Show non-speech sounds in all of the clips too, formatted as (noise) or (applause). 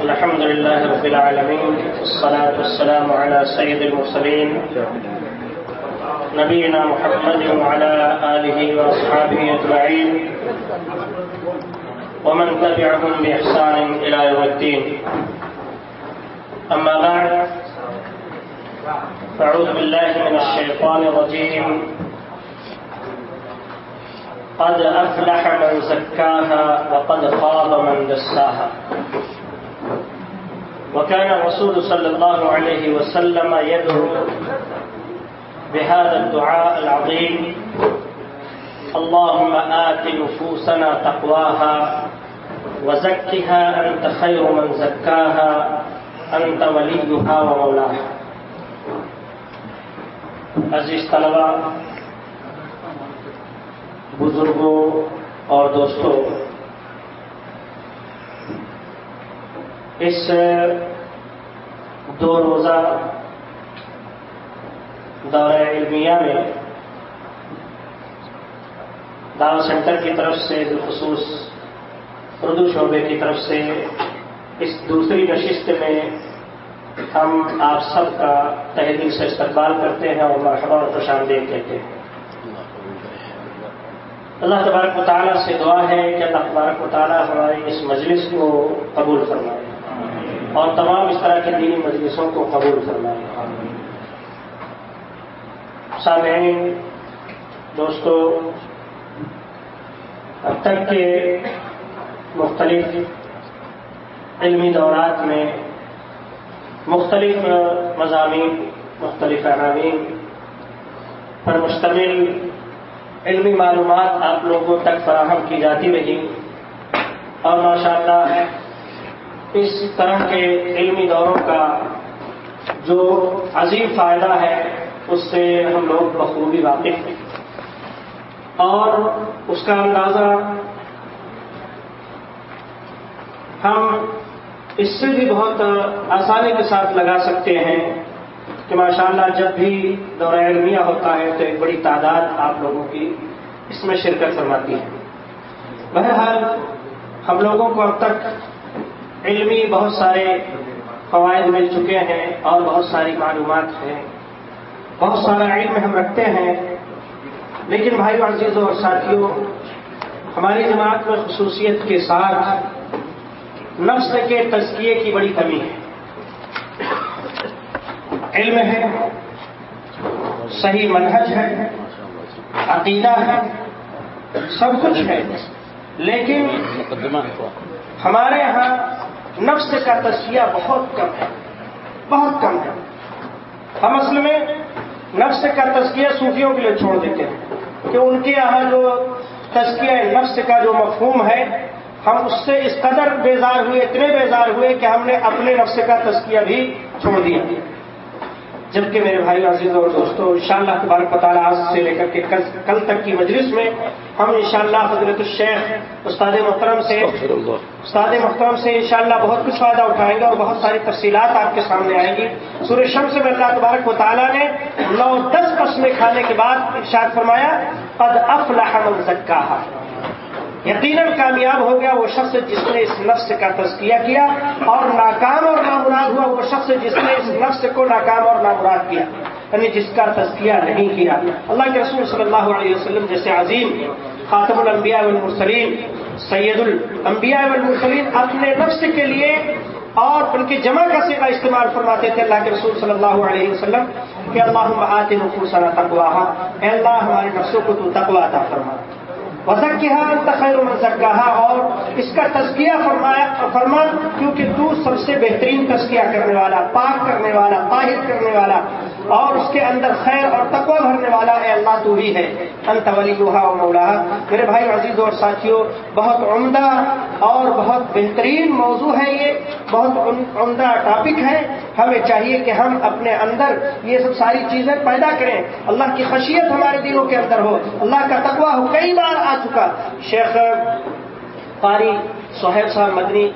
الحمد لله رب العالمين، والصلاة والسلام على سيد المرسلين، نبينا محمد وعلى آله وأصحابه أجمعين، ومن تبعهم بإحسان إلى يوم الدين. أما بعد فأعوذ بالله من الشيطان الرجيم. قد أفلح من زكاها وقد خاب من دساها. وكان الرسول صلى الله عليه وسلم يدعو بهذا الدعاء العظيم. اللهم آت نفوسنا تقواها وزكها أنت خير من زكاها، أنت وليها ومولاها. عزیز طلبا بزرگوں اور دوستوں، اس دو روزہ دورہ علمیہ میں دعوت سینٹر کی طرف سے، بالخصوص اردو شعبے کی طرف سے، اس دوسری نشست میں ہم آپ سب کا تحریر سے استقبال کرتے ہیں اور مرحبا اور خوش آمدید کہتے ہیں۔ اللہ تبارک و تعالیٰ سے دعا ہے کہ اللہ تبارک و تعالیٰ ہماری اس مجلس کو قبول فرمائے۔ اور تمام اس طرح کے دینی مجلسوں کو قبول فرمائے۔ سامعین، دوستو، اب تک کے مختلف علمی دورات میں مختلف مضامین، مختلف عناوین پر مشتمل علمی معلومات آپ لوگوں تک فراہم کی جاتی رہی اور ماشاء اللہ اس طرح کے علمی دوروں کا جو عظیم فائدہ ہے، اس سے ہم لوگ بخوبی واقف ہیں۔ اور اس کا اندازہ ہم اس سے بھی بہت آسانی کے ساتھ لگا سکتے ہیں۔ کہ ماشاءاللہ جب بھی دورہ علمیہ ہوتا ہے تو ایک بڑی تعداد آپ لوگوں کی اس میں شرکت فرماتی ہے۔ بہرحال ہم لوگوں کو اب تک علمی بہت سارے فوائد مل چکے ہیں اور بہت ساری معلومات ہیں۔ بہت سارا علم ہم رکھتے ہیں۔ لیکن بھائی عزیزوں اور ساتھیوں، ہماری جماعت میں خصوصیت کے ساتھ نفس کے تزکیے کی بڑی کمی ہے۔ علم ہے، صحیح منہج ہے، عقیدہ ہے، سب کچھ ہے، لیکن ہمارے یہاں نفس کا تزکیہ بہت کم ہے، بہت کم ہے۔ ہم اصل میں نفس کا تزکیہ صوفیوں کے لیے چھوڑ دیتے ہیں کہ ان کے یہاں جو تزکیہ نفس کا جو مفہوم ہے، ہم اس سے اس قدر بیزار ہوئے، اتنے بیزار ہوئے کہ ہم نے اپنے نفس کا تزکیہ بھی چھوڑ دیا۔ جبکہ میرے بھائی عزیز اور دوستوں ان شاء اللہ تبارک تعالیٰ آج سے لے کر کے کل تک کی مجلس میں ہم انشاءاللہ حضرت الشیخ استاد محترم سے استاد محترم سے انشاءاللہ بہت کچھ فائدہ اٹھائیں گے اور بہت ساری تفصیلات آپ کے سامنے آئیں گی۔ سورہ شمس میں اللہ تبارک و تعالیٰ نے نو دس قسمیں کھانے کے بعد ارشاد فرمایا قد افلح من زکاہا یقیناً کامیاب ہو گیا وہ شخص جس نے اس نفس کا تزکیہ کیا اور ناکام اور نامراد ہوا وہ شخص جس نے اس نفس کو ناکام اور نامراد کیا یعنی جس کا تزکیہ نہیں کیا۔ اللہ کے رسول صلی اللہ علیہ وسلم جیسے عظیم خاتم الانبیاء والمرسلین، سید الانبیاء والمرسلین اپنے نفس کے لیے اور ان کی جمع کا سیوا استعمال فرماتے تھے۔ اللہ کے رسول صلی اللہ علیہ وسلم کہ اللہ آتے نفوسنا تقواہ اے اللہ ہمارے نفسوں کو تو تقوا عطا فرما۔ وزک کیا خیر من سکا اور اس کا تزکیہ فرمایا فرما کیونکہ تو سب سے بہترین تزکیہ کرنے والا، پاک کرنے والا، طاہر کرنے والا اور اس کے اندر خیر اور تقوی بھرنے والا اے اللہ تو ہی ہے۔ انت ولی و مولا میرے بھائی عزیز اور ساتھیوں، بہت عمدہ اور بہت بہترین موضوع ہے یہ۔ بہت عمدہ ٹاپک ہے۔ ہمیں چاہیے کہ ہم اپنے اندر یہ سب ساری چیزیں پیدا کریں۔ اللہ کی خشیت ہمارے دلوں کے اندر ہو۔ اللہ کا تقوی ہو۔ کئی بار آ چکا۔ شیخ قاری سہیب صاحب مدنی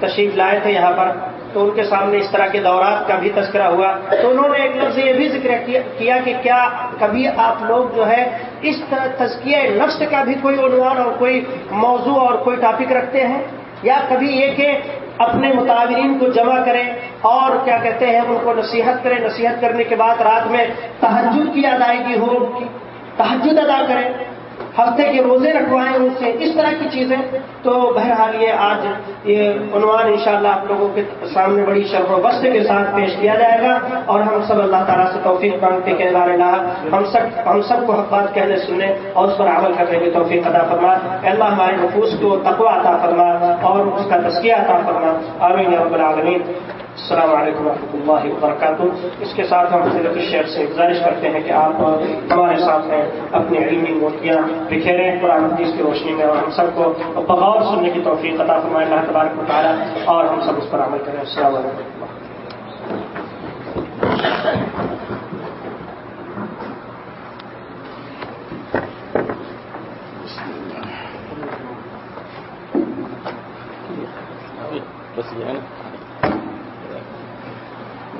تشریف لائے تھے یہاں پر۔ تو ان کے سامنے اس طرح کے دورات کا بھی تذکرہ ہوا۔ تو انہوں نے ایک لفظ یہ بھی ذکر کیا کہ کیا کبھی آپ لوگ جو ہے اس طرح تزکیہ نفس کا بھی کوئی عنوان اور کوئی موضوع اور کوئی ٹاپک رکھتے ہیں؟ یا کبھی یہ کہ اپنے متعین کو جمع کریں اور کیا کہتے ہیں ان کو نصیحت کریں؟ نصیحت کرنے کے بعد رات میں تحجد کی ادائیگی ہو تحجد ادا کریں۔ ہفتے کے روزے رکھوائیں ان سے، اس طرح کی چیزیں۔ تو بہرحال یہ آج یہ عنوان انشاءاللہ آپ لوگوں کے سامنے بڑی شرف و بست کے ساتھ پیش کیا جائے گا۔ اور ہم سب اللہ تعالیٰ سے توفیق مانگتے کے بارے اللہ، ہم سب ہم سب کو بات کہنے سننے اور اس پر عمل کرنے کی توفیق ادا فرما۔ اللہ ہمارے نفوس کو تقوا عطا فرما اور اس کا تذکیہ عطا فرما۔ آمین رب العالمین۔ السلام علیکم ورحمۃ اللہ وبرکاتہ۔ اس کے ساتھ ہم حضرت شیخ سے گزارش کرتے ہیں کہ آپ ہمارے ساتھ ہیں، اپنی علمی موتیاں بکھیریں، قرآن حدیث کی روشنی میں اور ہم سب کو بغور سننے کی توفیق عطا فرمائے۔ اللہ تبارک مطالعہ اور ہم سب اس پر عمل کریں۔ السلام علیکم۔ بس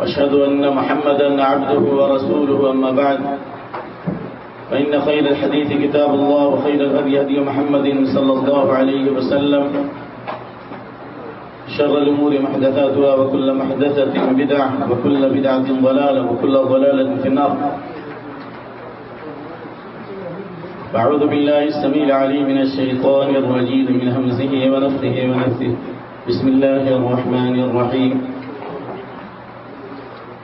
واشهد أن محمدا عبده ورسوله أما بعد. فإن خير الحديث كتاب الله وخير الهدي هدي محمد صلى الله عليه وسلم. شر الأمور محدثاتها وكل محدثة بدعة وكل بدعة ضلالة وكل ضلالة في النار. أعوذ بالله السميع العليم من الشيطان الرجيم من همزه ونفخه ونفثه. بسم الله الرحمن الرحيم.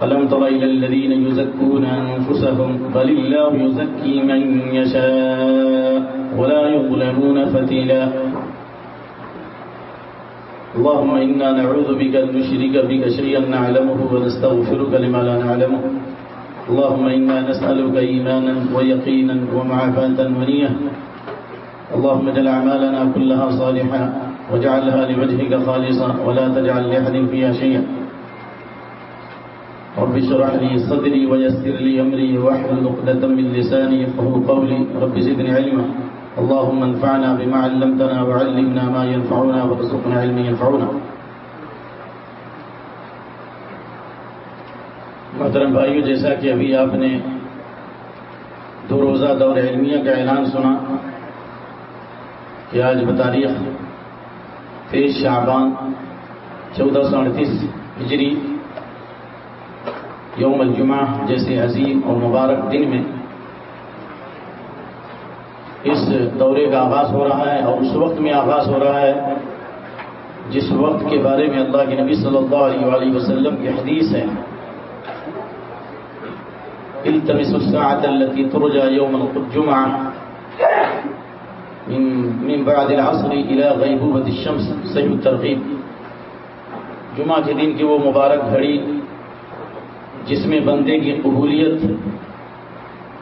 فلم تر إلى الذين يزكون أنفسهم؟ بل الله يزكي من يشاء ولا يظلمون فتيلا. اللهم إنا نعوذ بك أن نشرك بك شيئا نعلمه ونستغفرك لما لا نعلمه. اللهم إنا نسألك إيمانا ويقينا ومعافاة ونية. اللهم اجعل أعمالنا كلها صالحة واجعلها لوجهك خالصة ولا تجعل لأحد فيها شيئا. رب اشرح لي صدري ويسر لي امري واحلل عقدة من لساني يفقهوا قولي. رب زدني علما. اللهم انفعنا بما علمتنا وعلمنا ما ينفعنا وارزقنا علما ينفعنا. محترم بھائیو، جیسا کہ ابھی آپ نے دو روزہ دور علمیہ کا اعلان سنا کہ آج بتاریخ تیئیس شعبان، چودہ سو اڑتیس ہجری یوم الجمعہ، جیسے عظیم اور مبارک دن میں اس دورے کا آغاز ہو رہا ہے اور اس وقت میں آغاز ہو رہا ہے، جس وقت کے بارے میں اللہ کے نبی صلی اللہ علیہ وآلہ وسلم کی حدیث ہے۔ التمس الساعة التي ترجى يوم الجمعة من بعد العصر إلى غيبوبة الشمس صحیح الترغیب جمعہ کے دن کی وہ مبارک گھڑی جس میں بندے کی قبولیت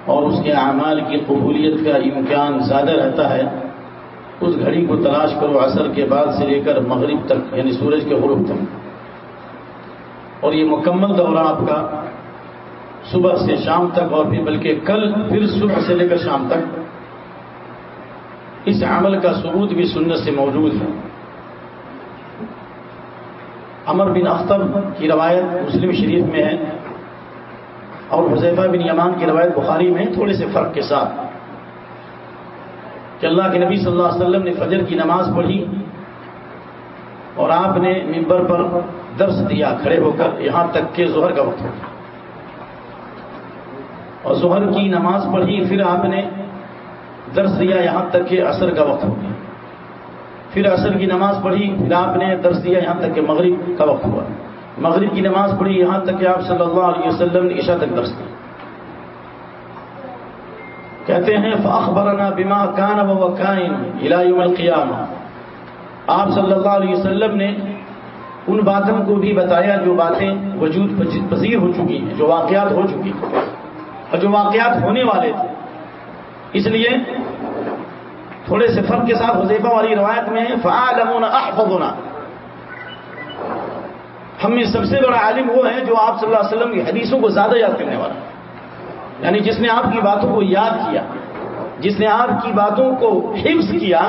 اور اس کے اعمال کی قبولیت کا امکان زیادہ رہتا ہے، اس گھڑی کو تلاش کرو عصر کے بعد سے لے کر مغرب تک یعنی سورج کے غروب تک۔ اور یہ مکمل دورہ آپ کا صبح سے شام تک اور پھر بلکہ کل پھر صبح سے لے کر شام تک۔ اس عمل کا ثبوت بھی سنت سے موجود ہے۔ امر بن اختر کی روایت مسلم شریف میں ہے۔ اور حضیفہ بن یمان کی روایت بخاری میں تھوڑے سے فرق کے ساتھ۔ کہ اللہ کے نبی صلی اللہ علیہ وسلم نے فجر کی نماز پڑھی اور آپ نے ممبر پر درس دیا کھڑے ہو کر، یہاں تک کہ ظہر کا وقت ہو اور ظہر کی نماز پڑھی، پھر آپ نے درس دیا، یہاں تک کہ عصر کا وقت ہو گیا۔ پھر عصر کی نماز پڑھی، پھر آپ نے درس دیا، یہاں تک کہ مغرب کا وقت ہوا۔ مغرب کی نماز پڑھی، یہاں تک کہ آپ صلی اللہ علیہ وسلم نے عشاء تک درس دیا کہتے ہیں فاخبرنا بما کان و کائن یوم القیامہ آپ صلی اللہ علیہ وسلم نے ان باتوں کو بھی بتایا، جو باتیں وجود پذیر ہو چکی ہیں، جو واقعات ہو چکی ہیں۔ اور جو واقعات ہونے والے تھے۔ اس لیے تھوڑے سے فرق کے ساتھ حذیفہ والی روایت میں فعالمون احفظنا ہم میں سب سے بڑا عالم وہ ہے جو آپ صلی اللہ علیہ وسلم کی حدیثوں کو زیادہ یاد کرنے والا یعنی جس نے آپ کی باتوں کو یاد کیا، جس نے آپ کی باتوں کو حفظ کیا،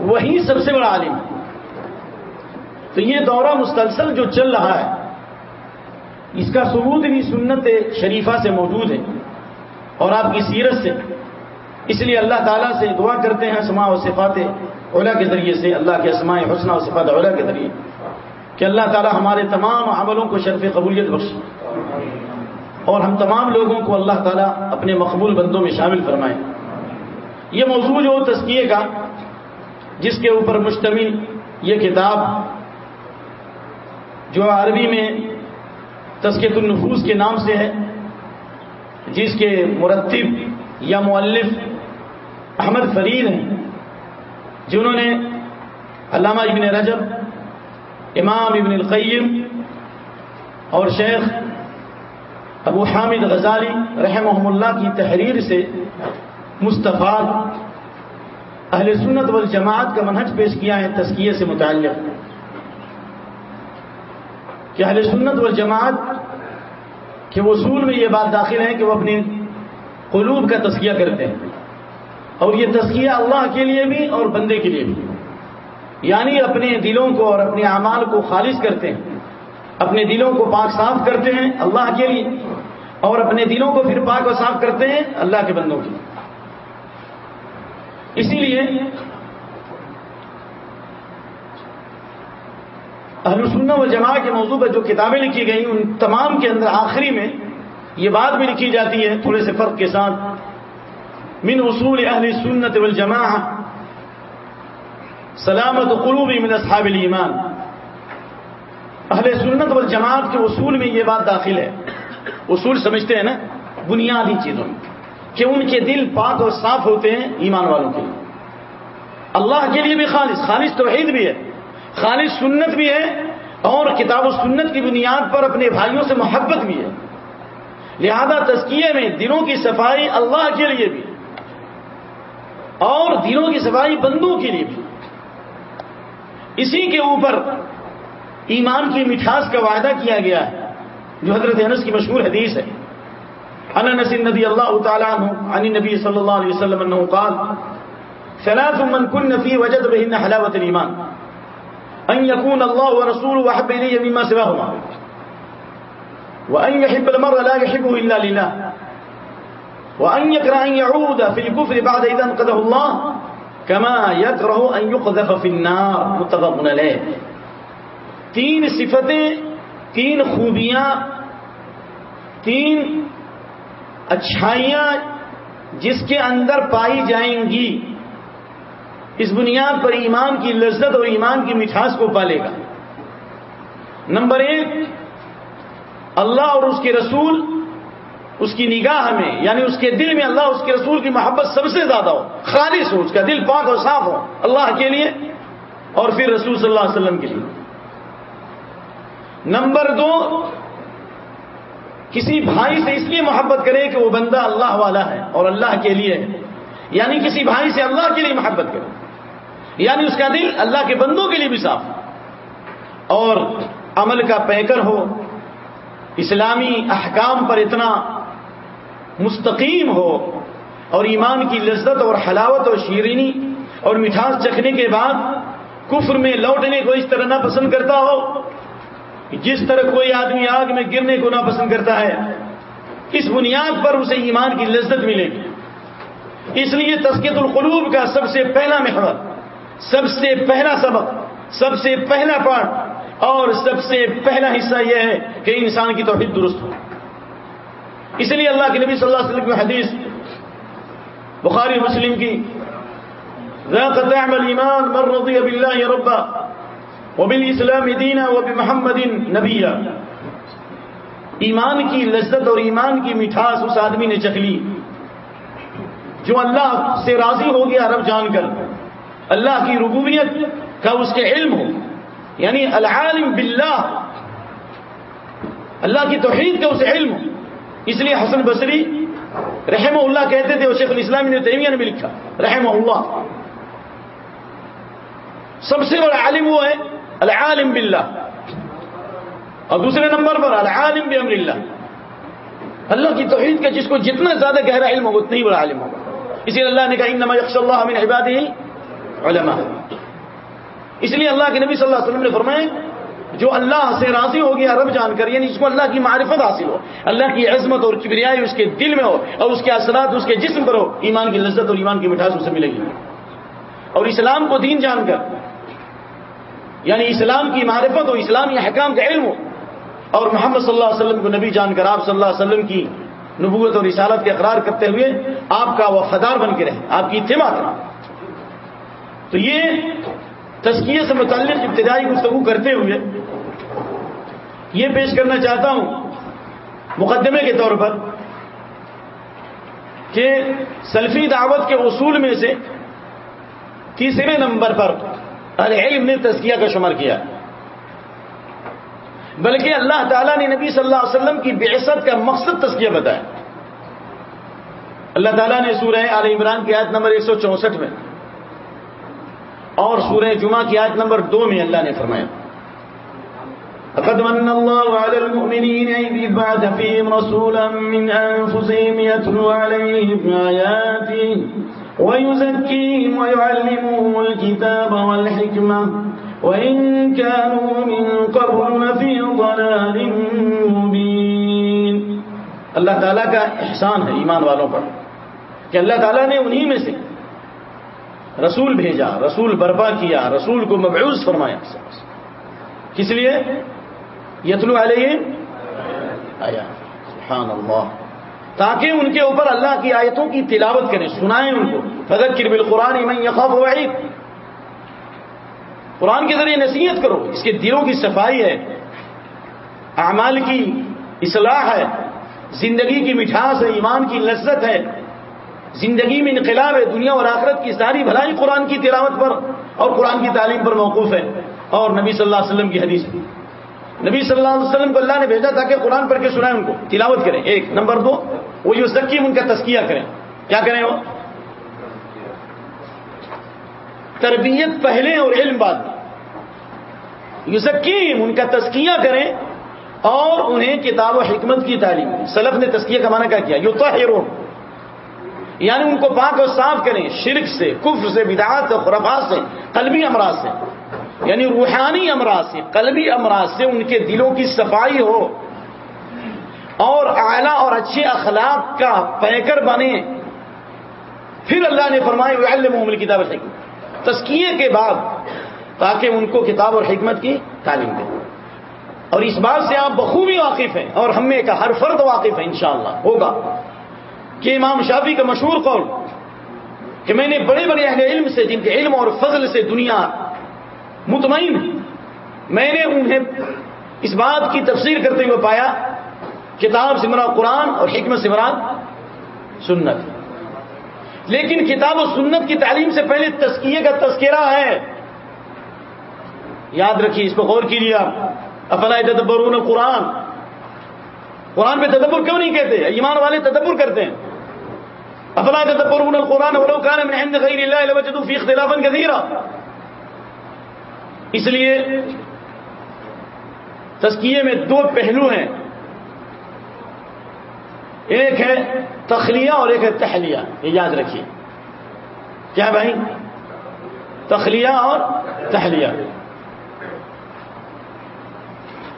وہی سب سے بڑا عالم ہے۔ تو یہ دورہ مسلسل جو چل رہا ہے، اس کا ثبوت بھی سنت شریفہ سے موجود ہے۔ اور آپ کی سیرت سے۔ اس لیے اللہ تعالیٰ سے دعا کرتے ہیں اسماء و صفات اولا کے ذریعے سے، اللہ کے اسماء حسنہ و صفات اولا کے ذریعے۔ کہ اللہ تعالیٰ ہمارے تمام عملوں کو شرف قبولیت بخش اور ہم تمام لوگوں کو اللہ تعالیٰ اپنے مقبول بندوں میں شامل فرمائے۔ یہ موضوع جو تسکیے کا، جس کے اوپر مشتمل یہ کتاب جو عربی میں تسکیت النفوس کے نام سے ہے، جس کے مرتب یا مؤلف احمد فرید ہیں، جنہوں نے علامہ ابن رجب امام ابن القیم اور شیخ ابو حامد غزالی رحمہ اللہ کی تحریر سے مستفاد اہل سنت والجماعت کا منہج پیش کیا ہے تسکیے سے متعلق کہ اہل سنت والجماعت کے وصول میں یہ بات داخل ہے کہ وہ اپنی قلوب کا تسکیہ کرتے ہیں اور یہ تسکیہ اللہ کے لیے بھی اور بندے کے لیے بھی یعنی اپنے دلوں کو اور اپنے اعمال کو خالص کرتے ہیں، اپنے دلوں کو پاک صاف کرتے ہیں اللہ کے لیے، اور اپنے دلوں کو پھر پاک و صاف کرتے ہیں اللہ کے بندوں کے لیے۔ اسی لیے اہل سنہ و جماع کے موضوع پر جو کتابیں لکھی گئی ان تمام کے اندر آخری میں یہ بات بھی لکھی جاتی ہے، تھوڑے سے فرق کے ساتھ، من اصول اہل سنت والجماع سلامت قلوب من اصحاب الایمان۔ اہل سنت والجماعت کے اصول میں یہ بات داخل ہے۔ اصول سمجھتے ہیں نا؟ بنیادی چیزوں میں۔ کہ ان کے دل پاک اور صاف ہوتے ہیں ایمان والوں کے لیے۔ اللہ کے لیے بھی خالص۔ خالص توحید بھی ہے۔ خالص سنت بھی ہے۔ اور کتاب و سنت کی بنیاد پر اپنے بھائیوں سے محبت بھی ہے۔ لہذا تزکیے میں دلوں کی صفائی اللہ کے لیے بھی اور دلوں کی صفائی بندوں کے لیے بھی اسی کے اوپر ایمان کی مٹھاس کا وعدہ کیا گیا ہے، جو حضرت انس کی مشہور حدیث ہے۔ انس ندی اللہ تعالیٰ عن نبی صلی اللہ علیہ وسلم انه قال، ثلاث من كن في وجد بهن حلاوة الإيمان أن يكون الله ورسوله وحب إليه مما سواهما وأن يحب المرء لا يحبه إلا لله وأن يكره أن يعود في الكفر بعد إذا انقذه الله كما يكره أن يقذف في النار متفق تین صفتیں، تین خوبیاں، تین اچھائیاں جس کے اندر پائی جائیں گی، اس بنیاد پر ایمان کی لذت اور ایمان کی مٹھاس کو پالے گا۔ نمبر ایک، اللہ اور اس کے رسول اس کی نگاہ میں یعنی اس کے دل میں اللہ، اس کے رسول کی محبت سب سے زیادہ ہو۔ خالص ہو، اس کا دل پاک اور صاف ہو، اللہ کے لیے۔ اور پھر رسول صلی اللہ علیہ وسلم کے لیے۔ نمبر دو، کسی بھائی سے اس لیے محبت کرے کہ وہ بندہ اللہ والا ہے اور اللہ کے لیے یعنی کسی بھائی سے اللہ کے لیے محبت کرے۔ یعنی اس کا دل اللہ کے بندوں کے لیے بھی صاف اور عمل کا پیکر ہو۔ اسلامی احکام پر اتنا مستقیم ہو اور ایمان کی لذت اور حلاوت اور شیرینی اور مٹھاس چکھنے کے بعد کفر میں لوٹنے کو اس طرح نہ پسند کرتا ہو جس طرح کوئی آدمی آگ میں گرنے کو ناپسند کرتا ہے، اس بنیاد پر اسے ایمان کی لذت ملے گی۔ اس لیے تسکیت القلوب کا سب سے پہلا محور، سب سے پہلا سبق، سب سے پہلا پارٹ اور سب سے پہلا حصہ یہ ہے کہ انسان کی توحید درست ہو۔ اس لیے اللہ کے نبی صلی اللہ علیہ وسلم کی حدیث بخاری مسلم کی ایمان من رضی باللہ ربا وبالاسلام دینا وبمحمد نبیا ایمان کی لذت اور ایمان کی مٹھاس اس آدمی نے چکھ لی، جو اللہ سے راضی ہو گیا رب جان کر۔ اللہ کی ربوبیت کا اس کے علم ہو۔ یعنی العالم باللہ۔ اللہ کی توحید کا اسے علم ہو۔ اس لیے حسن بصری رحم اللہ کہتے تھے اور شیخ الاسلام نے تیمیہ نے بھی لکھا رحم اللہ۔ سب سے بڑا عالم وہ ہے، العالم باللہ۔ اور دوسرے نمبر پر، العالم بامر اللہ اللہ کی توحید کا جس کو جتنا زیادہ گہرا علم ہوگا اتنا ہی بڑا عالم ہوگا۔ اسی لیے اللہ نے کہا، انما یخش اللہ من عبادی علماء اس لیے اللہ کے نبی صلی اللہ علیہ وسلم نے فرمایا جو اللہ سے راضی ہو گیا رب جان کر یعنی اس کو اللہ کی معرفت حاصل ہو، اللہ کی عظمت اور کبریائی اس کے دل میں ہو اور اس کے اثرات، اس کے جسم پر ہو، ایمان کی لذت اور ایمان کی مٹھاس اسے ملے گی۔ اور اسلام کو دین جان کر یعنی اسلام کی معرفت ہو اسلامی حکام کا علم ہو۔ اور محمد صلی اللہ علیہ وسلم کو نبی جان کر، آپ صلی اللہ علیہ وسلم کی نبوت اور رسالت کے اقرار کرتے ہوئے آپ کا وفادار بن کے رہے، آپ کی اتباع تو یہ تزکیے سے متعلق ابتدائی گفتگو کرتے ہوئے یہ پیش کرنا چاہتا ہوں مقدمے کے طور پر کہ سلفی دعوت کے اصول میں سے تیسرے نمبر پر علم نے تزکیہ کا شمار کیا۔ بلکہ اللہ تعالیٰ نے نبی صلی اللہ علیہ وسلم کی بعثت کا مقصد تذکیہ بتایا۔ اللہ تعالیٰ نے سورہ عال عمران کی آیت نمبر ایک سو چونسٹھ میں اور سورہ جمعہ کی آیت نمبر دو میں اللہ نے فرمایا من الله على المؤمنين إذ بعث فيهم رسولا من أنفسهم يتلو عليهم آياته ويزكيهم ويعلمهم الكتاب والحكمة وإن كانوا من قبل لفي ضلال مبين۔ اللہ تعالیٰ کا احسان ہے ایمان والوں پر کہ اللہ تعالیٰ نے انہی میں سے رسول بھیجا، رسول برپا کیا، رسول کو مبعوث فرمایا۔ کس لیے؟ یتلو علیہ آیا سبحان اللہ تاکہ ان کے اوپر اللہ کی آیتوں کی تلاوت کریں، سنائیں ان کو۔ فضر کربل قرآن میں یقاف وعید۔ قرآن کے ذریعے نصیحت کرو، اس کے دلوں کی صفائی ہے، اعمال کی اصلاح ہے، زندگی کی مٹھاس ہے، ایمان کی لذت ہے۔ زندگی میں انقلاب ہے، دنیا اور آخرت کی ساری بھلائی قرآن کی تلاوت پر اور قرآن کی تعلیم پر موقوف ہے۔ اور نبی صلی اللہ علیہ وسلم کی حدیث نبی صلی اللہ علیہ وسلم کو اللہ نے بھیجا تھا کہ قرآن پڑھ کے سنائیں ان کو، تلاوت کریں۔ ایک، نمبر دو، وہ جو سکیم ان کا تسکیہ کریں۔ کیا کریں وہ؟ تربیت پہلے اور علم بعد۔ یو سکیم ان کا تسکیہ کریں اور انہیں کتاب و حکمت کی تعلیم۔ سلف نے تسکیہ کا معنی کیا؟ کیا یو تو یعنی ان کو پاک اور صاف کریں، شرک سے، کفر سے، بدعات سے خرفات سے، قلبی امراض سے۔ یعنی روحانی امراض سے، قلبی امراض سے ان کے دلوں کی صفائی ہو۔ اور اعلیٰ اور اچھے اخلاق کا پیکر بنے۔ پھر اللہ نے فرمایا محمل کتاب حکمت تسکیے کے بعد تاکہ ان کو کتاب اور حکمت کی تعلیم دیں اور اس بات سے آپ بخوبی واقف ہیں اور ہم میں کا ہر فرد واقف ہے انشاءاللہ، ہوگا۔ کہ امام شافی کا مشہور قول کہ میں نے بڑے بڑے اہل علم سے، جن کے علم اور فضل سے دنیا مطمئن میں نے انہیں اس بات کی تفسیر کرتے ہوئے پایا، کتاب سمرا قرآن اور حکمت سمران سنت۔ لیکن کتاب و سنت کی تعلیم سے پہلے تسکیے کا تذکرہ ہے۔ یاد رکھیے، اس پہ غور کیجیے آپ۔ افلا تدبرون قرآن قرآن پہ تدبر کیوں نہیں کہتے؟ ایمان والے تدبر کرتے ہیں۔ افلا تدبرون القرآن ولو كان من عند غير الله لوجدوا فيه اختلافا كثيرا. اس لیے تسکیے میں دو پہلو ہیں. ایک ہے تخلیہ اور ایک ہے تحلیہ. یہ یاد رکھیے. کیا بھائی؟ تخلیہ اور تحلیہ.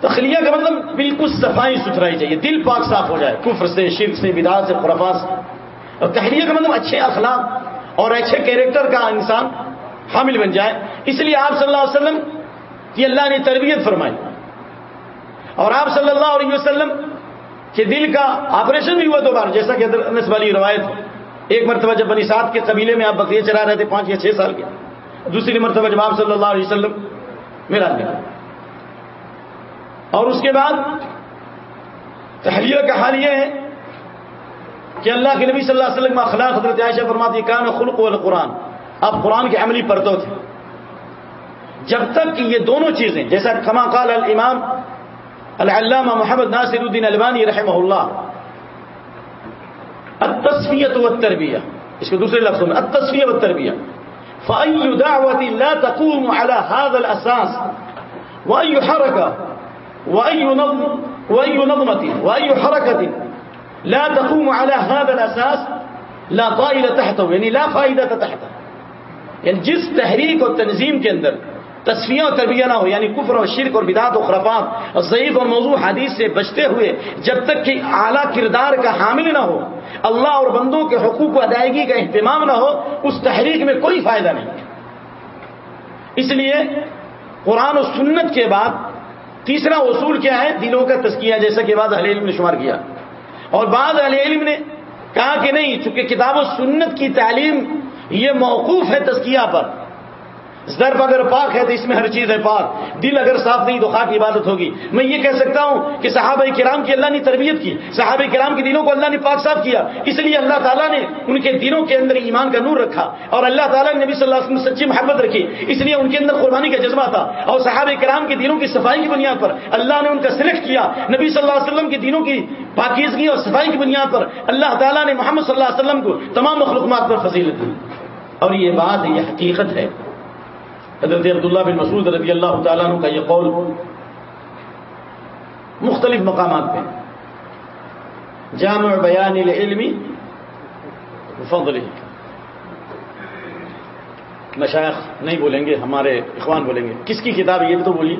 تخلیہ کا مطلب بالکل صفائی ستھرائی چاہیے. دل پاک صاف ہو جائے. کفر سے، شرک سے بدار سے خرفات سے. اور تحلیہ کا مطلب اچھے اخلاق اور اچھے کیریکٹر کا انسان حامل بن جائے۔ اس لیے آپ صلی اللہ علیہ وسلم کی اللہ نے تربیت فرمائی۔ اور آپ صلی اللہ علیہ وسلم کہ دل کا آپریشن بھی ہوا دو بار، جیسا کہ انس والی روایت ایک مرتبہ جب بنی سات کے قبیلے میں آپ بکریاں چلا رہے تھے، پانچ یا چھ سال کے۔ دوسری مرتبہ جب آپ صلی اللہ علیہ وسلم میرا دیا اور اس کے بعد تحریر کا حال یہ ہے کہ اللہ کے نبی صلی اللہ علیہ وسلم اخلاق حضرت عائشہ فرماتی کان خلق و قرآن آپ قرآن کے عملی پرتو تھے۔ جب تک کہ یہ دونوں چیزیں، جیسا کما قال الامام العلامہ محمد ناصر الدین البانی رحمہ اللہ التصفیت و اس کے دوسرے لفظوں میں التصفیہ و تربیہ فأي دعوة لا تقوم على هذا الأساس وأي حركة وأي نظم وأي نظمة وأي حركة لا تقوم على هذا الأساس لا طائل تحته، يعني لا فائدة تحته. یعنی جس تحریک اور تنظیم کے اندر تصفیہ اور تربیہ نہ ہو یعنی کفر اور شرک اور بدعت و خرافات، اور ضعیف اور موضوع حدیث سے بچتے ہوئے جب تک کہ اعلیٰ کردار کا حامل نہ ہو، اللہ اور بندوں کے حقوق و ادائیگی کا اہتمام نہ ہو، اس تحریک میں کوئی فائدہ نہیں۔ اس لیے قرآن و سنت کے بعد تیسرا اصول کیا ہے؟ دلوں کا تسکیہ جیسا کہ بعد علم نے شمار کیا۔ اور بعض اہل علم نے کہا کہ نہیں، چونکہ کتاب و سنت کی تعلیم یہ موقوف ہے تسکیہ پر۔ ضرب اگر پاک ہے تو اس میں ہر چیز ہے پاک۔ دل اگر صاف نہیں تو خاک کی عبادت ہوگی۔ میں یہ کہہ سکتا ہوں کہ صحابہ کرام کی اللہ نے تربیت کی، صحابہ کرام کے دلوں کو اللہ نے پاک صاف کیا۔ اس لیے اللہ تعالیٰ نے ان کے دلوں کے اندر ایمان کا نور رکھا اور اللہ تعالیٰ نے نبی صلی اللہ علیہ وسلم سچی محبت رکھی۔ اس لیے ان کے اندر قربانی کا جذبہ تھا۔ اور صحابہ کرام کے دلوں کی صفائی کی بنیاد پر اللہ نے ان کا سلیکٹ کیا۔ نبی صلی اللہ علیہ وسلم کے دلوں کی پاکیزگی اور صفائی کی بنیاد پر اللہ تعالیٰ نے محمد صلی اللہ علیہ وسلم کو تمام مخلوقات پر فضیلت دی۔ اور یہ بات، یہ حقیقت ہے۔ حضرت عبداللہ بن مسعود رضی اللہ تعالیٰ عنہ کا یہ قول مختلف مقامات پہ جامع بیان العلمی فضل مشائق نہیں بولیں گے، ہمارے اخوان بولیں گے۔ کس کی کتاب یہ بھی تو بولیے۔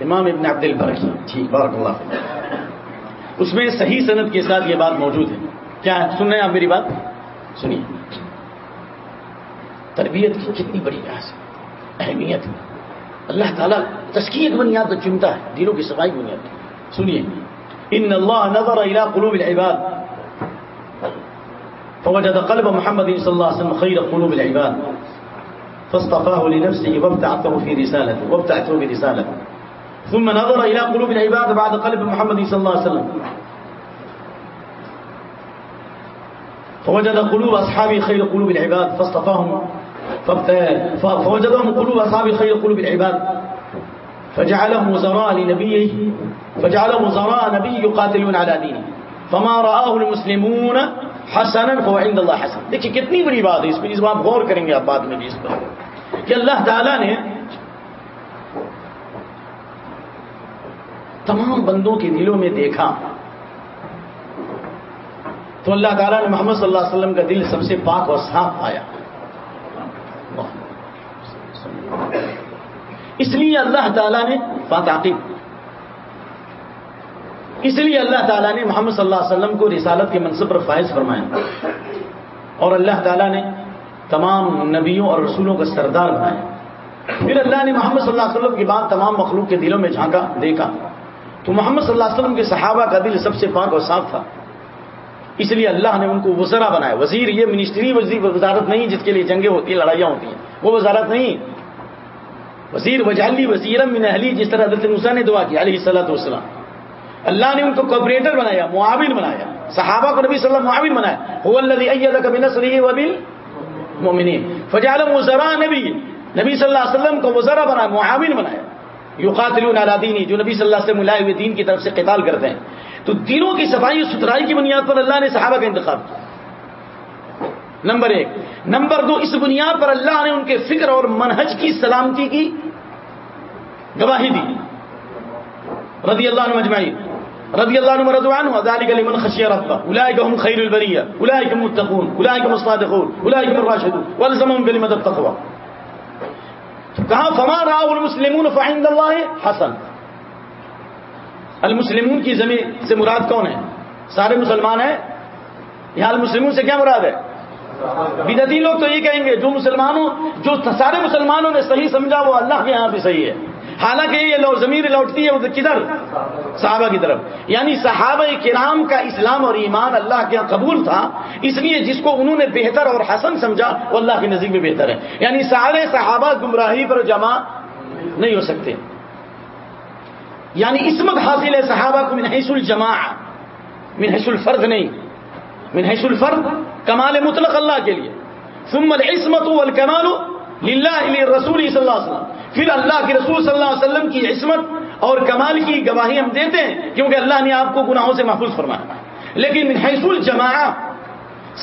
امام ابن عبد البر کی جی، ٹھیک بارک اللہ اس میں صحیح صنعت کے ساتھ یہ بات موجود ہے۔ کیا سن رہے ہیں آپ میری بات؟ سنیے۔ تربیت کی کتنی بڑی بحث اہمیت ہے۔ اللہ تعالیٰ تسکیت بنیاد چنتا ہے دلوں کی صفائی بنیاد سنیے۔ ان اللہ نظر الى قلوب العباد۔ فوجد قلب محمد صلی اللہ علیہ وسلم خیر قلوب العباد۔ فاصطفاه لنفسه وابتعثه في رسالته، وابتعثه برسالته۔ ثم نظر الى قلوب العباد بعد قلب محمد صلى الله عليه وسلم۔ فوجد قلوب اصحابه خير قلوب العباد، فاصطفاهم فوجدهم قلوب أصحاب خير قلوب العباد. فجعلهم وزراء لنبيه، فجعلهم وزراء نبي يقاتلون على دينه. فما رآه المسلمون حسنا فهو عند الله حسن. دیکھیں کتنی بڑی بات ہے اس پہ اس بات غور کریں گے آپ بعد میں بھی اس پر. کہ اللہ تعالیٰ نے تمام بندوں کے دلوں میں دیکھا. تو اللہ تعالیٰ نے محمد صلی اللہ علیہ وسلم کا دل سب سے پاک اور صاف پایا. اس لیے اللہ تعالیٰ نے فاتحقیق اس لیے اللہ تعالیٰ نے محمد صلی اللہ علیہ وسلم کو رسالت کے منصب پر فائز فرمایا۔ اور اللہ تعالیٰ نے تمام نبیوں اور رسولوں کا سردار بنایا۔ پھر اللہ نے محمد صلی اللہ علیہ وسلم کے بعد تمام مخلوق کے دلوں میں جھانکا، دیکھا۔ تو محمد صلی اللہ علیہ وسلم کے صحابہ کا دل سب سے پاک اور صاف تھا۔ اس لیے اللہ نے ان کو وزرا بنایا۔ وزیر یہ منسٹری، وزیر وزارت نہیں جس کے لیے جنگیں ہوتی ہیں، لڑائیاں ہوتی ہیں، وہ وزارت نہیں۔ وزیر وجالی وزیر من اہلی، جس طرح حضرت موسیٰ نے دعا کی، علیہ صلاح والسلام۔ اللہ نے ان کو کوپریٹر بنایا، معاون بنایا، صحابہ کو نبی صلی اللہ معاون بنایا۔ هو الذي ايدك بنصره وبالمؤمنين فجعلهم وزراء نبی نبی صلی اللہ علیہ وسلم کو وزرا بنایا معاون بنایا۔ یقاتلون علی دینی، جو نبی صلی اللہ علیہ وسلم لائے ہوئے دین کی طرف سے قتال کرتے ہیں۔ تو دینوں کی صفائی اور ستھرائی کی بنیاد پر اللہ نے صحابہ کا انتخاب کیا۔ نمبر ایک. نمبر دو، اس بنیاد پر اللہ نے ان کے فکر اور منہج کی سلامتی کی گواہی دی. رضی اللہ عنہ مجمعی رضی اللہ عنہ رضوان ذالک لمن خشی ربہ. اولئک هم خیر البریہ. اولئک المتقون اولئک الصادقون. اولئک الراشدون. والزمهم کلمۃ التقوى. کہا، فما راوا المسلمون فعند اللہ حسن. المسلمون کی زمین سے مراد کون ہے؟ سارے مسلمان ہیں؟ یہاں المسلمون سے کیا مراد ہے؟ بدتی لوگ تو یہ کہیں گے، جو مسلمانوں، جو سارے مسلمانوں نے صحیح سمجھا، وہ اللہ کے یہاں بھی صحیح ہے۔ حالانکہ یہ لو ضمیر لوٹتی ہے کدھر؟ صحابہ کی طرف۔ یعنی صحابہ کرام کا اسلام اور ایمان اللہ کے یہاں قبول تھا، اس لیے جس کو انہوں نے بہتر اور حسن سمجھا، وہ اللہ کے نزدیک میں بہتر ہے۔ یعنی سارے صحابہ گمراہی پر جمع نہیں ہو سکتے۔ یعنی اسمت حاصل ہے صحابہ کو، منحص الجماع منحص الفرد نہیں۔ منحص الفرد کمال مطلق اللہ کے لیے. ثم العصمت والکمال للہ رسول صلی اللہ علیہ وسلم. پھر اللہ کے رسول صلی اللہ علیہ وسلم کی عصمت اور کمال کی گواہی ہم دیتے ہیں، کیونکہ اللہ نے آپ کو گناہوں سے محفوظ فرمایا. لیکن منحص الجماع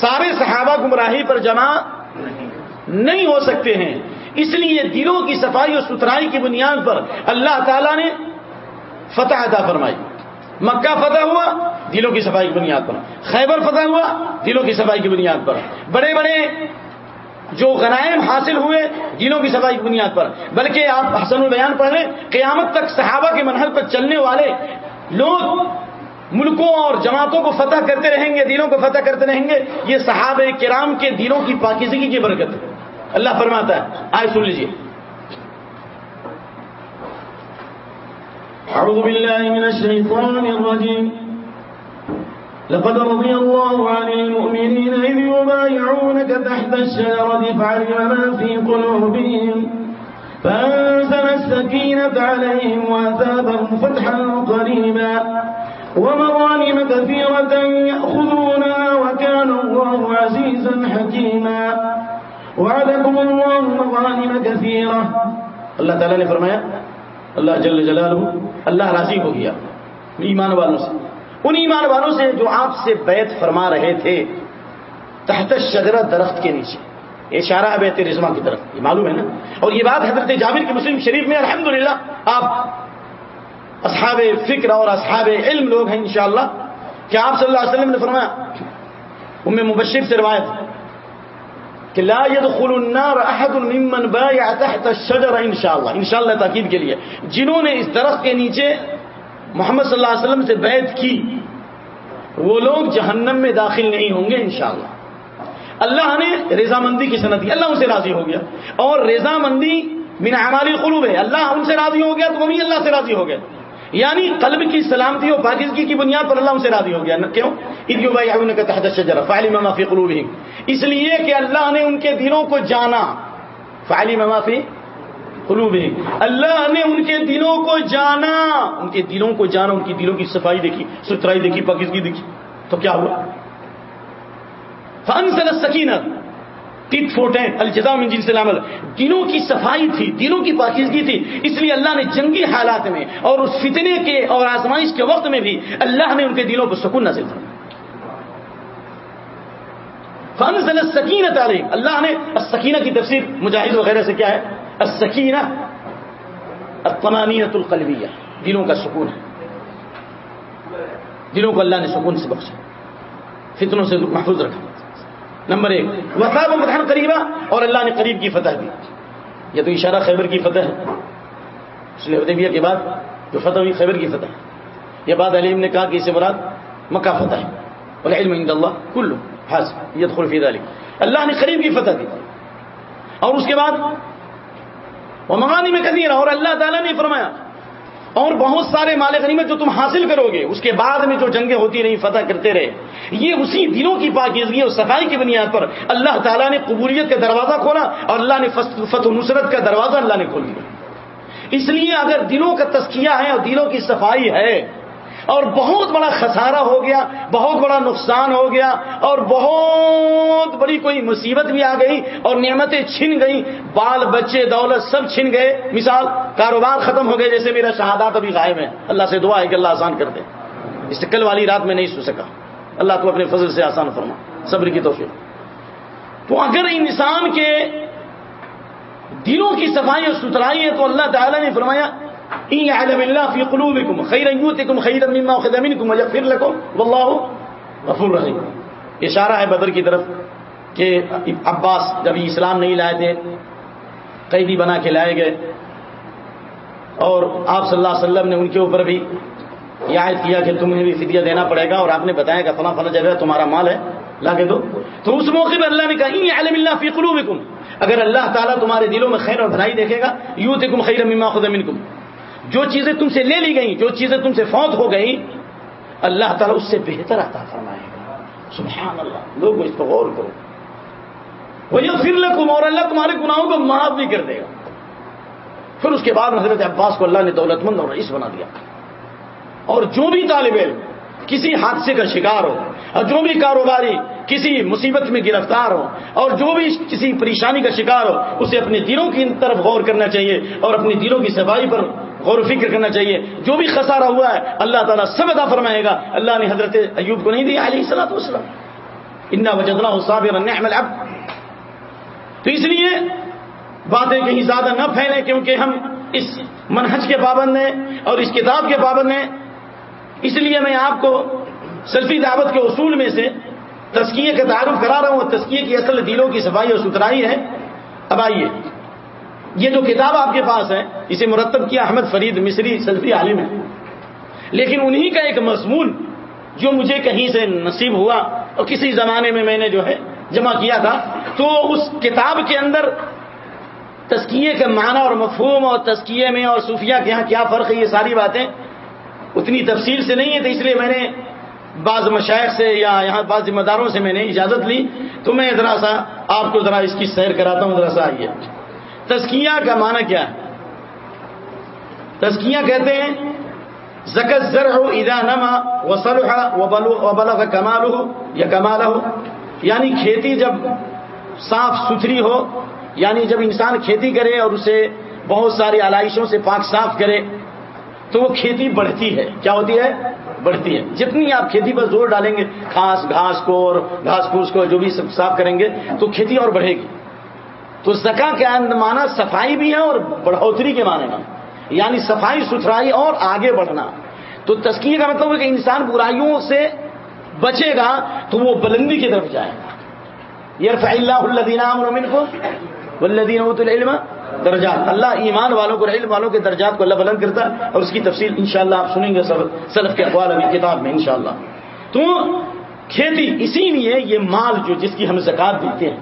سارے صحابہ گمراہی پر جمع نہیں ہو سکتے ہیں. اس لیے دلوں کی صفائی اور ستھرائی کی بنیاد پر اللہ تعالیٰ نے فتح عطا فرمائی. مکہ فتح ہوا، دلوں کی صفائی کی بنیاد پر۔ خیبر فتح ہوا، دلوں کی صفائی کی بنیاد پر۔ بڑے بڑے جو غنائم حاصل ہوئے، دلوں کی صفائی کی بنیاد پر۔ بلکہ آپ حسن البیان پڑھ لیں قیامت تک صحابہ کے منحل پر چلنے والے لوگ ملکوں اور جماعتوں کو فتح کرتے رہیں گے، دلوں کو فتح کرتے رہیں گے، یہ صحابہ کرام کے دلوں کی پاکیزگی کی برکت ہے۔ اللہ فرماتا ہے آئے سن لیجیے أعوذ بالله من الشيطان الرجيم. لقد رضي الله عن المؤمنين إذ يبايعونك تحت الشجرة فعلم ما في قلوبهم. فأنزل السكينة عليهم وأثابهم فتحا قريبا. ومغانم كثيرة يأخذونها وكان الله عزيزا حكيما. وعدكم الله مغانم كثيرة. اللہ تعالیٰ نے فرمایا اللہ جل جلالہ اللہ راضی ہو گیا ایمان والوں سے۔ ان ایمان والوں سے جو آپ سے بیت فرما رہے تھے تحت شجرہ درخت کے نیچے۔ اشارہ ہے بیت رزما کی طرف، یہ معلوم ہے نا؟ اور یہ بات حضرت جابر کے مسلم شریف میں الحمدللہ آپ اصحاب فکر اور اصحاب علم لوگ ہیں انشاءاللہ، کہ آپ صلی اللہ علیہ وسلم نے فرمایا، ام مبشر سے روایت کہ لا يدخل النار احد ممن بايع تحت الشجره ان شاء الله ان شاء الله تاکید کے لیے. جنہوں نے اس درخت کے نیچے محمد صلی اللہ علیہ وسلم سے بیعت کی، وہ لوگ جہنم میں داخل نہیں ہوں گے انشاءاللہ. اللہ نے رضامندی کی صنعت دی اللہ ان سے راضی ہو گیا. اور رضامندی من اعمال القلوب ہے. اللہ ان سے راضی ہو گیا تو وہ بھی اللہ سے راضی ہو گئے. یعنی قلب کی سلامتی اور پاکیزگی کی بنیاد پر اللہ ان سے راضی ہو گیا۔ کیوں؟ کا تحت فی قلوبہم۔ اس لیے کہ اللہ نے ان کے دلوں کو جانا۔ فعلی فی قلوبہم۔ اللہ نے ان کے دلوں کو جانا۔ ان کے دلوں کو جانا، ان کی دلوں کی صفائی دیکھی، ستھرائی دیکھی، پاکیزگی دیکھی۔ تو کیا ہوا؟ فانزل السکینہ۔ ٹٹ فوٹ ہیں الجزا من جنس العمل۔ دلوں کی صفائی تھی دلوں کی پاکیزگی تھی، اس لیے اللہ نے جنگی حالات میں اور اس فتنے کے اور آزمائش کے وقت میں بھی اللہ نے ان کے دلوں کو سکون نازل فرمایا۔ فانزل السکینہ علیہ اللہ نے، السکینہ کی تفسیر مجاہد وغیرہ سے کیا ہے؟ السکینہ، الطمانینۃ القلبیہ۔ دلوں کا سکون ہے۔ دلوں کو اللہ نے سکون سے بخشا۔ فتنوں سے محفوظ رکھا۔ نمبر ایک۔ وفا و قریبا اور اللہ نے قریب کی فتح دی۔ یہ تو اشارہ خیبر کی فتح ہے۔ اس لیے ادیبیہ کے بعد جو فتح ہوئی، خیبر کی فتح ہے۔ یہ بات علیم نے کہا کہ اسے مراد مکہ فتح ہے۔ والعلم عند اللہ کلو حاض يدخل في ذلك اللہ نے قریب کی فتح دی۔ اور اس کے بعد وہ منگانی میں کثیر اور اللہ تعالیٰ نے فرمایا اور بہت سارے مال غنیمت جو تم حاصل کرو گے، اس کے بعد میں جو جنگیں ہوتی رہی فتح کرتے رہے۔ یہ اسی دلوں کی پاکیزگی اور صفائی کی بنیاد پر اللہ تعالیٰ نے قبولیت کا دروازہ کھولا اور اللہ نے فتح نصرت کا دروازہ اللہ نے کھول دیا۔ اس لیے اگر دلوں کا تسکیہ ہے اور دلوں کی صفائی ہے اور بہت بڑا خسارہ ہو گیا، بہت بڑا نقصان ہو گیا، اور بہت بڑی کوئی مصیبت بھی آ گئی اور نعمتیں چھن گئی بال، بچے، دولت سب چھن گئے۔ مثال، کاروبار ختم ہو گئے، جیسے میرا شہادات ابھی غائب ہے اللہ سے دعا ہے کہ اللہ آسان کر دے۔ اس سے کل والی رات میں نہیں سو سکا۔ اللہ کو اپنے فضل سے آسان فرما۔ صبر کی توفیق۔ تو اگر انسان کے دلوں کی صفائی اور ستھرائی ہے تو اللہ تعالیٰ نے فرمایا يعلم الله في قلوبكم خيرا يؤتكم، خيرا مما اخذ منكم ويغفر لكم. والله غفور رحيم. اشارہ ہے بدر کی طرف کہ عباس جب اسلام نہیں لائے تھے، قیدی بنا کے لائے گئے۔ اور آپ صلی اللہ علیہ وسلم نے ان کے اوپر بھی یہ عائد کیا کہ تمہیں بھی فدیہ دینا پڑے گا اور آپ نے بتایا کہ فلاں فلاں جگہ تمہارا مال ہے، لا کے دو۔ تو اس موقع پہ اللہ نے کہا علم اللہ فی قلوبکم اگر اللہ تعالیٰ تمہارے دلوں میں خیر اور بھلائی دیکھے گا یوں تکم خیر مما خود منکم جو چیزیں تم سے لے لی گئیں، جو چیزیں تم سے فوت ہو گئی اللہ تعالیٰ اس سے بہتر عطا فرمائے گا۔ سبحان اللہ۔ لوگ اس پہ غور کرو۔ وہ یہ پھر اور اللہ تمہارے گناہوں کو معاف بھی کر دے گا۔ پھر اس کے بعد حضرت عباس کو اللہ نے دولت مند اور رئیس بنا دیا۔ اور جو بھی طالب علم کسی حادثے کا شکار ہو اور جو بھی کاروباری کسی مصیبت میں گرفتار ہو اور جو بھی کسی پریشانی کا شکار ہو، اسے اپنے دلوں کی طرف غور کرنا چاہیے اور اپنی دلوں کی صفائی پر غور و فکر کرنا چاہیے۔ جو بھی خسارہ ہوا ہے، اللہ تعالیٰ سب ادا فرمائے گا۔ اللہ نے حضرت ایوب کو نہیں دیا علیہ السلام وسلم انا وجدنا صابر نعم العبد۔ تو اس لیے باتیں کہیں زیادہ نہ پھیلیں کیونکہ ہم اس منہج کے پابند ہیں اور اس کتاب کے پابند ہیں۔ اس لیے میں آپ کو سلفی دعوت کے اصول میں سے تسکیے کا تعارف کرا رہا ہوں تسکیے کی اصل دلوں کی صفائی اور ستھرائی ہے۔ اب آئیے۔ یہ جو کتاب آپ کے پاس ہے، اسے مرتب کیا احمد فرید مصری سلفی عالم ہے۔ لیکن انہی کا ایک مضمون جو مجھے کہیں سے نصیب ہوا اور کسی زمانے میں میں نے جو ہے جمع کیا تھا، تو اس کتاب کے اندر تسکیے کا معنی اور مفہوم اور تسکیے میں اور صوفیہ کے یہاں کیا فرق ہے، یہ ساری باتیں اتنی تفصیل سے نہیں ہے، تو اس لیے میں نے بعض مشائق سے یا یہاں بعض ذمہ داروں سے میں نے اجازت لی۔ تو میں ذرا سا آپ کو ذرا اس کی سیر کراتا ہوں، ذرا سا آئیے۔ تسکیہ کا معنی کیا ہے؟ تسکیہ کہتے ہیں زکت زر ہو ادا نما و سرحا کا کمال ہو یا کمال ہو یعنی کھیتی جب صاف ستھری ہو یعنی جب انسان کھیتی کرے اور اسے بہت ساری آلائشوں سے پاک صاف کرے تو وہ کھیتی بڑھتی ہے۔ کیا ہوتی ہے؟ بڑھتی ہے۔ جتنی آپ کھیتی پر زور ڈالیں گے گھاس گھاس کو اور گھاس پھوس کو جو بھی سب صاف کریں گے، تو کھیتی اور بڑھے گی۔ تو زکا کا معنی صفائی بھی ہے اور بڑھوتری کے معنی میں۔ یعنی صفائی، ستھرائی اور آگے بڑھنا۔ تو تسکیے کا مطلب ہے کہ انسان برائیوں سے بچے گا تو وہ بلندی کی طرف جائے گا۔ یار اللہ اللہ کو والذین اوتوا العلم درجات۔ اللہ ایمان والوں کو علم والوں کے درجات کو اللہ بلند کرتا ہے اور اس کی تفصیل انشاءاللہ آپ سنیں گے سلف کے اقوال ابھی کتاب میں انشاءاللہ۔ تو کھیتی اسی لیے یہ مال جو جس کی ہم زکات دیتے ہیں،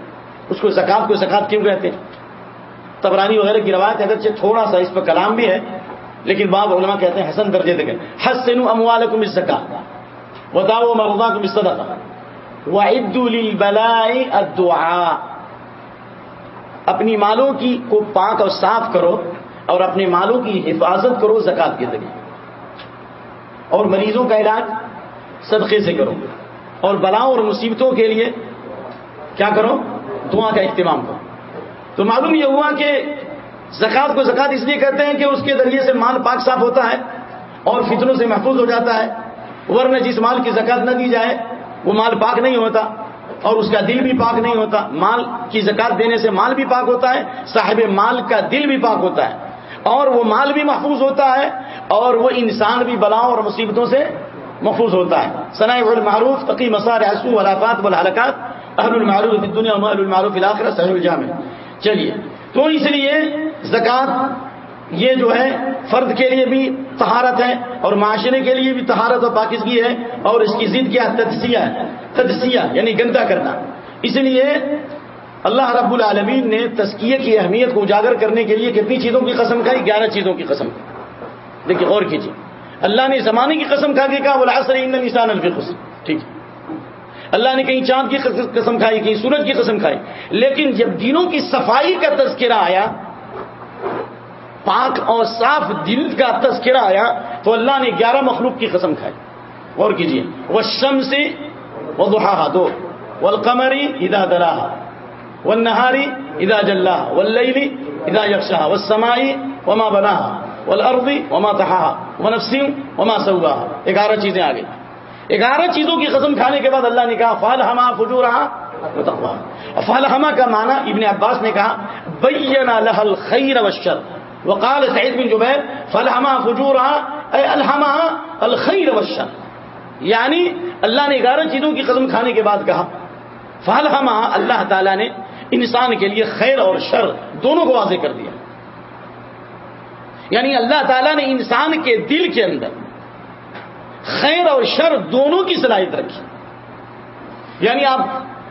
اس کو زکات کو زکات کیوں کہتے ہیں؟ تبرانی وغیرہ کی روایت اگرچہ تھوڑا سا اس پر کلام بھی ہے، لیکن باب علماء کہتے ہیں حسن درجے تک حسن اموالکم الزکات وتاو مرضاکم الصدقہ وعدوا للبلاء الدعاء۔ اپنی مالوں کی کو پاک اور صاف کرو اور اپنے مالوں کی حفاظت کرو زکات کے ذریعے۔ اور مریضوں کا علاج صدقے سے کرو۔ اور بلاؤں اور مصیبتوں کے لیے کیا کرو؟ دعا کا اہتمام کرو۔ تو معلوم یہ ہوا کہ زکات کو زکات اس لیے کہتے ہیں کہ اس کے ذریعے سے مال پاک صاف ہوتا ہے اور فتنوں سے محفوظ ہو جاتا ہے۔ ورنہ جس مال کی زکات نہ دی جائے، وہ مال پاک نہیں ہوتا۔ اور اس کا دل بھی پاک نہیں ہوتا۔ مال کی زکات دینے سے مال بھی پاک ہوتا ہے، صاحب مال کا دل بھی پاک ہوتا ہے۔ اور وہ مال بھی محفوظ ہوتا ہے اور وہ انسان بھی بلاؤں اور مصیبتوں سے محفوظ ہوتا ہے۔ ثناء المعروف، تقی مسار حسو ولاقات والحلقات۔ اہل المعروف دنیا اہل المعروف الآخرہ صحیح الجامع۔ چلیے، تو اس لیے زکوٰۃ یہ جو ہے فرد کے لیے بھی تہارت ہے اور معاشرے کے لیے بھی تہارت اور پاکستگی ہے اور اس کی ضد کیا تجسیہ ہے۔ تجسیہ یعنی گندا کرنا۔ اس لیے اللہ رب العالمین نے تسکیے کی اہمیت کو اجاگر کرنے کے لیے کتنی چیزوں کی قسم کھائی؟ گیارہ چیزوں کی قسم۔ دیکھیے، غور کیجیے۔ اللہ نے زمانے کی قسم کھا کے کہا بولا نسان الفقسم ٹھیک۔ ہے اللہ نے کہیں چاند کی قسم کھائی، کہیں سورج کی قسم کھائی۔ لیکن جب دینوں کی صفائی کا تذکرہ آیا پاک اور صاف دل کا تذکرہ آیا تو اللہ نے گیارہ مخلوق کی قسم کھائی۔ غور کیجیے وہ شم سے وہ دہا دو۔ والقمری ادا دلا والنہاری ادا جلہ واللیلی ادا یکشا والسمائی وما بنا والارض وما تہا ونفسی وما سوا گیارہ چیزیں آ گئی گیارہ چیزوں کی قسم کھانے کے بعد اللہ نے کہا فال ہما فجور فال ہما کا معنی ابن عباس نے کہا بینا لہل خیر وشر وقال سعید بن جبیر فلحما فجورا اے الحما الخیر وشر یعنی اللہ نے گیارہ چیزوں کی قسم کھانے کے بعد کہا، فلحما، اللہ تعالیٰ نے انسان کے لیے خیر اور شر دونوں کو واضح کر دیا۔ یعنی اللہ تعالیٰ نے انسان کے دل کے اندر خیر اور شر دونوں کی صلاحیت رکھی۔ یعنی آپ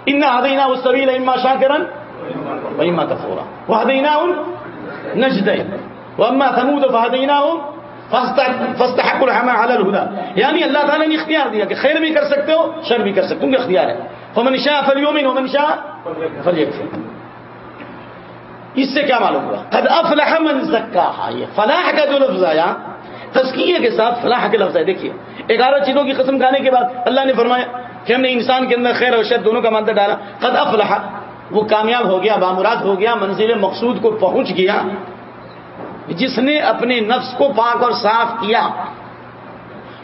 ان ہدینہ اس طویل اما شاہ کرن اما تفورا وہ ہدینہ ان نجد وہ اما تھمود فہدینہ ہو فستحق الحما علی الہدا یعنی اللہ تعالیٰ نے اختیار دیا کہ خیر بھی کر سکتے ہو شر بھی کر سکتے ہو اختیار ہے فمن شاء فلیومن ومن شاء فلیکفر اس سے کیا معلوم ہوا؟ قد افلح من زکاہا یہ فلاح کا جو لفظ آیا، تزکیے کے ساتھ فلاح کے لفظ ہے. دیکھیے گیارہ چیزوں کی قسم کھانے کے بعد اللہ نے فرمایا کہ ہم نے انسان کے اندر خیر اور شر دونوں کا مانتا ڈالا. قد افلح. وہ کامیاب ہو گیا، بامراد ہو گیا، منزل مقصود کو پہنچ گیا۔ جس نے اپنے نفس کو پاک اور صاف کیا۔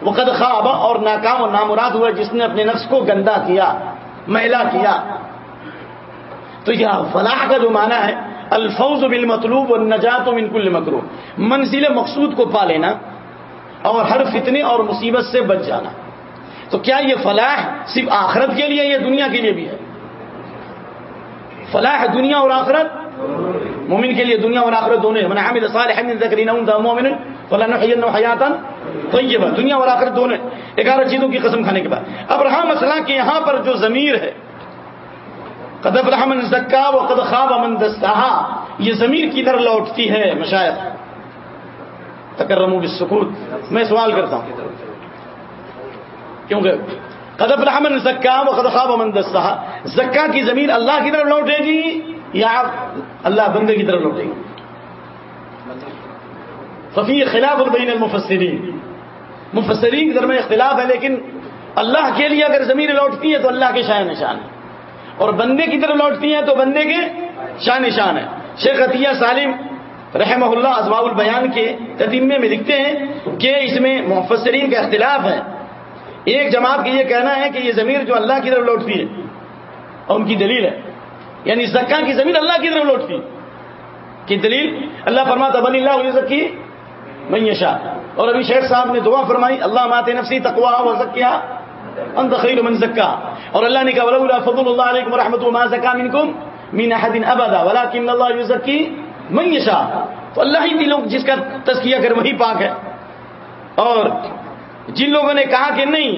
وہ قد خواب اور ناکام اور نامراد ہوا جس نے اپنے نفس کو گندا کیا، میلا کیا۔ تو یہ فلاح کا جو معنی ہے، الفوز بالمطلوب اور نجات و کل مکرو منزل مقصود کو پا لینا اور ہر فتنے اور مصیبت سے بچ جانا۔ تو کیا یہ فلاح صرف آخرت کے لیے یا دنیا کے لیے بھی ہے؟ فلاح دنیا اور آخرت. مومن کے لیے دنیا اور آخرت دونوں ہیں. حامد صالح من ذکرین مومن فلاں حیاتن طیبہ. دنیا اور آخرت دونوں ہیں. گیارہ چیزوں کی قسم کھانے کے بعد. اب رہا مسئلہ کہ یہاں پر جو ضمیر ہے قدب رحمن زکا و قد خواب امن دستہا یہ ضمیر کدھر لوٹتی ہے مشاعر تکرم بالسکوت. میں سوال کرتا ہوں. کیونکہ قدب رحمن زکا و قد خواب امن زکا کی زمین اللہ کی طرف لوٹے گی یا اللہ بندے کی طرف لوٹے گی؟ ففی خلاف البین المفسرین. مفسرین کی میں اختلاف ہے، لیکن اللہ کے لیے اگر زمین لوٹتی ہے تو اللہ کے شاہ نشان ہے۔ اور بندے کی طرف لوٹتی ہیں تو بندے کے شاہ نشان ہے۔ شیخ عطیہ سالم رحمہ اللہ ازباب البیان کے تدیمے میں لکھتے ہیں کہ اس میں مفسرین کا اختلاف ہے۔ ایک جماعت کا یہ کہنا ہے کہ یہ زمین جو اللہ کی طرف لوٹتی ہے، اور ان کی دلیل ہے۔ یعنی زکا کی زمین اللہ کی طرف لوٹتی کی دلیل؟ اللہ فرماتا بنی اللہ زکی میں اور ابھی شیخ صاحب نے دعا فرمائی، اللہ مات نفسی تقوا و زکیا انت خیر من زکا. اور اللہ نے کہا، ولولا فضل اللہ علیکم ورحمۃ ما زکا منکم من احد ابدا ولكن اللہ یزکی من یشاء. تو اللہ ہی دلوں جس کا تزکیہ کر، وہی پاک ہے۔ اور جن لوگوں نے کہا کہ نہیں،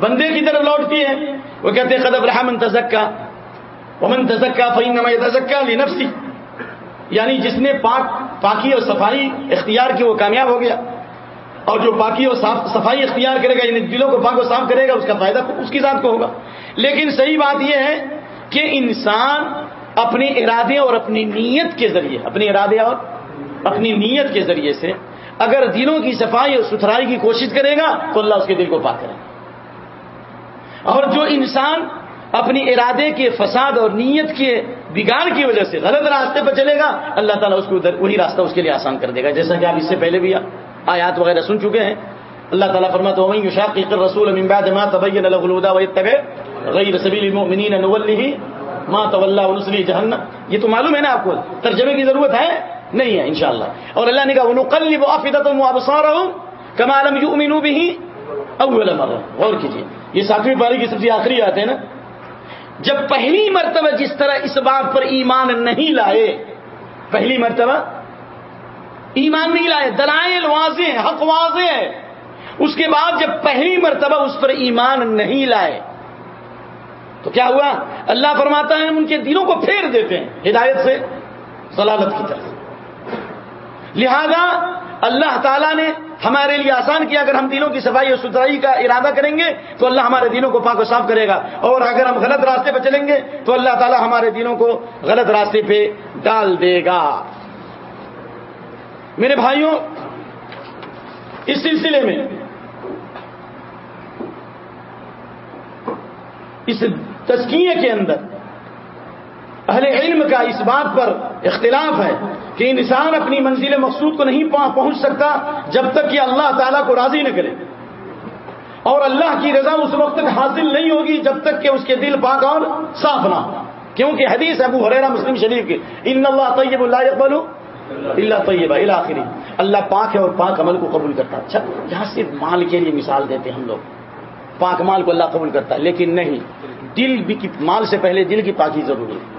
بندے کی طرف لوٹتی ہے وہ کہتے ہیں قدب رحمن تزکا، ومن تزکا فینما یتزکا لنفسی یعنی جس نے پاک، پاکی اور صفائی اختیار کی، وہ کامیاب ہو گیا۔ اور جو پاکی اور صفائی اختیار کرے گا یعنی دلوں کو پاک و صاف کرے گا، اس کا فائدہ اس کی ذات کو ہوگا۔ لیکن صحیح بات یہ ہے کہ انسان اپنے ارادے اور اپنی نیت کے ذریعے، اپنے ارادے اور اپنی نیت کے ذریعے سے اگر دلوں کی صفائی اور ستھرائی کی کوشش کرے گا تو اللہ اس کے دل کو پاک کرے گا۔ اور جو انسان اپنی ارادے کے فساد اور نیت کے بگاڑ کی وجہ سے غلط راستے پر چلے گا، اللہ تعالیٰ اس کو وہی راستہ اس کے لیے آسان کر دے گا۔ جیسا کہ آپ اس سے پہلے بھی آیات وغیرہ سن چکے ہیں۔ اللہ تعالیٰ فرماتا ہے شاقیق الرسول من بعد ما تبين له الهدى ويتبع غير سبيل المؤمنين نوله ما تولى ونصلي جهنم۔ یہ تو معلوم ہے نا آپ کو، ترجمے کی ضرورت ہے۔ نہیں ہے، انشاءاللہ۔ اور اللہ نے کہا، ونقلب افئدتهم وابصارهم كما لم يؤمنوا به اول مره غور کیجیے، یہ ساتویں پاری کی سب سے آخری آتے ہیں نا؟ جب پہلی مرتبہ جس طرح اس بات پر ایمان نہیں لائے، پہلی مرتبہ ایمان نہیں لائے، دلائل واضح حق واضح ہے۔ اس کے بعد جب پہلی مرتبہ اس پر ایمان نہیں لائے، تو کیا ہوا؟ اللہ فرماتا ہے ان کے دلوں کو پھیر دیتے ہیں، ہدایت سے سلالت کی طرف۔ لہذا اللہ تعالیٰ نے ہمارے لیے آسان کیا، اگر ہم دلوں کی صفائی اور ستھرائی کا ارادہ کریں گے، تو اللہ ہمارے دلوں کو پاک و صاف کرے گا۔ اور اگر ہم غلط راستے پہ چلیں گے، تو اللہ تعالیٰ ہمارے دلوں کو غلط راستے پہ ڈال دے گا۔ میرے بھائیوں، اس سلسلے میں اس تزکیے کے اندر اہل علم کا اس بات پر اختلاف ہے۔ کہ انسان اپنی منزل مقصود کو نہیں پہنچ سکتا جب تک کہ اللہ تعالیٰ کو راضی نہ کرے۔ اور اللہ کی رضا اس وقت تک حاصل نہیں ہوگی جب تک کہ اس کے دل پاک اور صاف نہ کیونکہ حدیث ابو حریرہ مسلم شریف کی، ان اللہ طیب اللہ اقبال اللہ طیب آخری اللہ پاک ہے اور پاک عمل کو قبول کرتا۔ اچھا یہاں صرف مال کے لیے مثال دیتے ہم لوگ۔ پاک مال کو اللہ قبول کرتا ہے لیکن نہیں۔ دل بھی مال سے پہلے دل کی پاکی ضروری ہے۔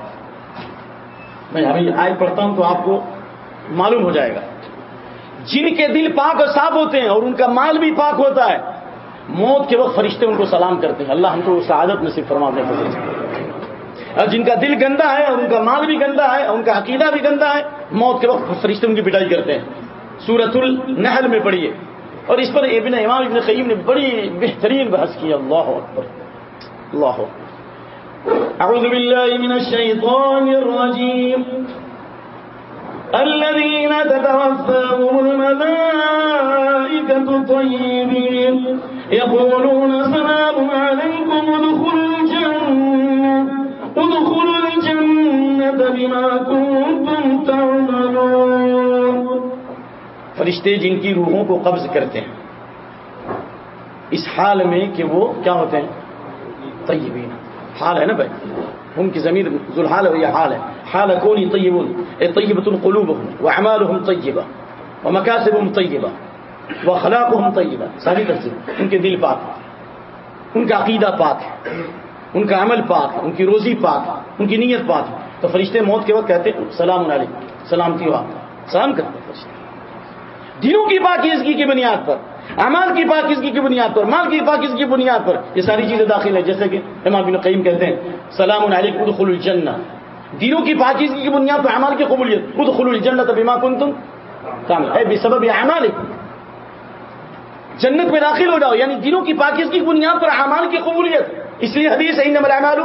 میں ابھی آئے پڑھتا ہوں تو آپ کو معلوم ہو جائے گا۔ جن کے دل پاک اور صاف ہوتے ہیں اور ان کا مال بھی پاک ہوتا ہے، موت کے وقت فرشتے ان کو سلام کرتے ہیں۔ اللہ ہم کو اس عادت میں صرف فرما دیں اور جن کا دل گندا ہے اور ان کا مال بھی گندا ہے، اور ان کا عقیدہ بھی گندا ہے، موت کے وقت فرشتے ان کی پٹائی کرتے ہیں۔ سورت النحل میں پڑھیے۔ اور اس پر ابن امام ابن قیم نے بڑی بہترین بحث کی۔ اللہ اکبر۔ اللہ اعوذ باللہ من الشیطان الرجیم الذين تتوفاهم الملائكة طيبين يقولون سلام عليكم، ادخلوا الجنة ادخلوا الجنة بما كنتم تعملون. فرشتے جن کی روحوں کو قبض کرتے ہیں، اس حال میں کہ وہ کیا ہوتے ہیں؟ طیبین. حال ہے نا بھائی؟ ان کی زمین ذوالحال ہے، یہ حال ہے۔ حال کون طیبون، اے طیبۃ القلوبهم واعمالهم طیبہ ومکاسبهم طیبہ واخلاقهم طیبہ۔ ساری تفسیر۔ ان کے دل پاک ان کا عقیدہ پاک ہے۔ ان کا عمل پاک ہے۔ ان کی روزی پاک ہے۔ ان کی نیت پاک ہے۔ تو فرشتے موت کے وقت کہتے ہیں، سلام علیکم۔ سلامتی ہو سلام کرتے فرشتے۔ دلوں کی پاکیزگی کی بنیاد پر اعمال کی پاکیزگی کی بنیاد پر، مال کی پاکیزگی کی بنیاد پر۔ یہ ساری چیزیں داخل ہیں، جیسے کہ امام بن قیم کہتے ہیں، سلام علیکم ادخلوا الجنہ۔ دلوں کی پاکیزگی کی بنیاد پر اعمال کی قبولیت۔ ادخلوا الجنہ بما کنتم کامل اے بسبب اعمالکم۔ جنت میں داخل ہو جاؤ یعنی دلوں کی پاکیزگی کی بنیاد پر اعمال کی قبولیت۔ اس لیے حدیث ہے، انما الاعمال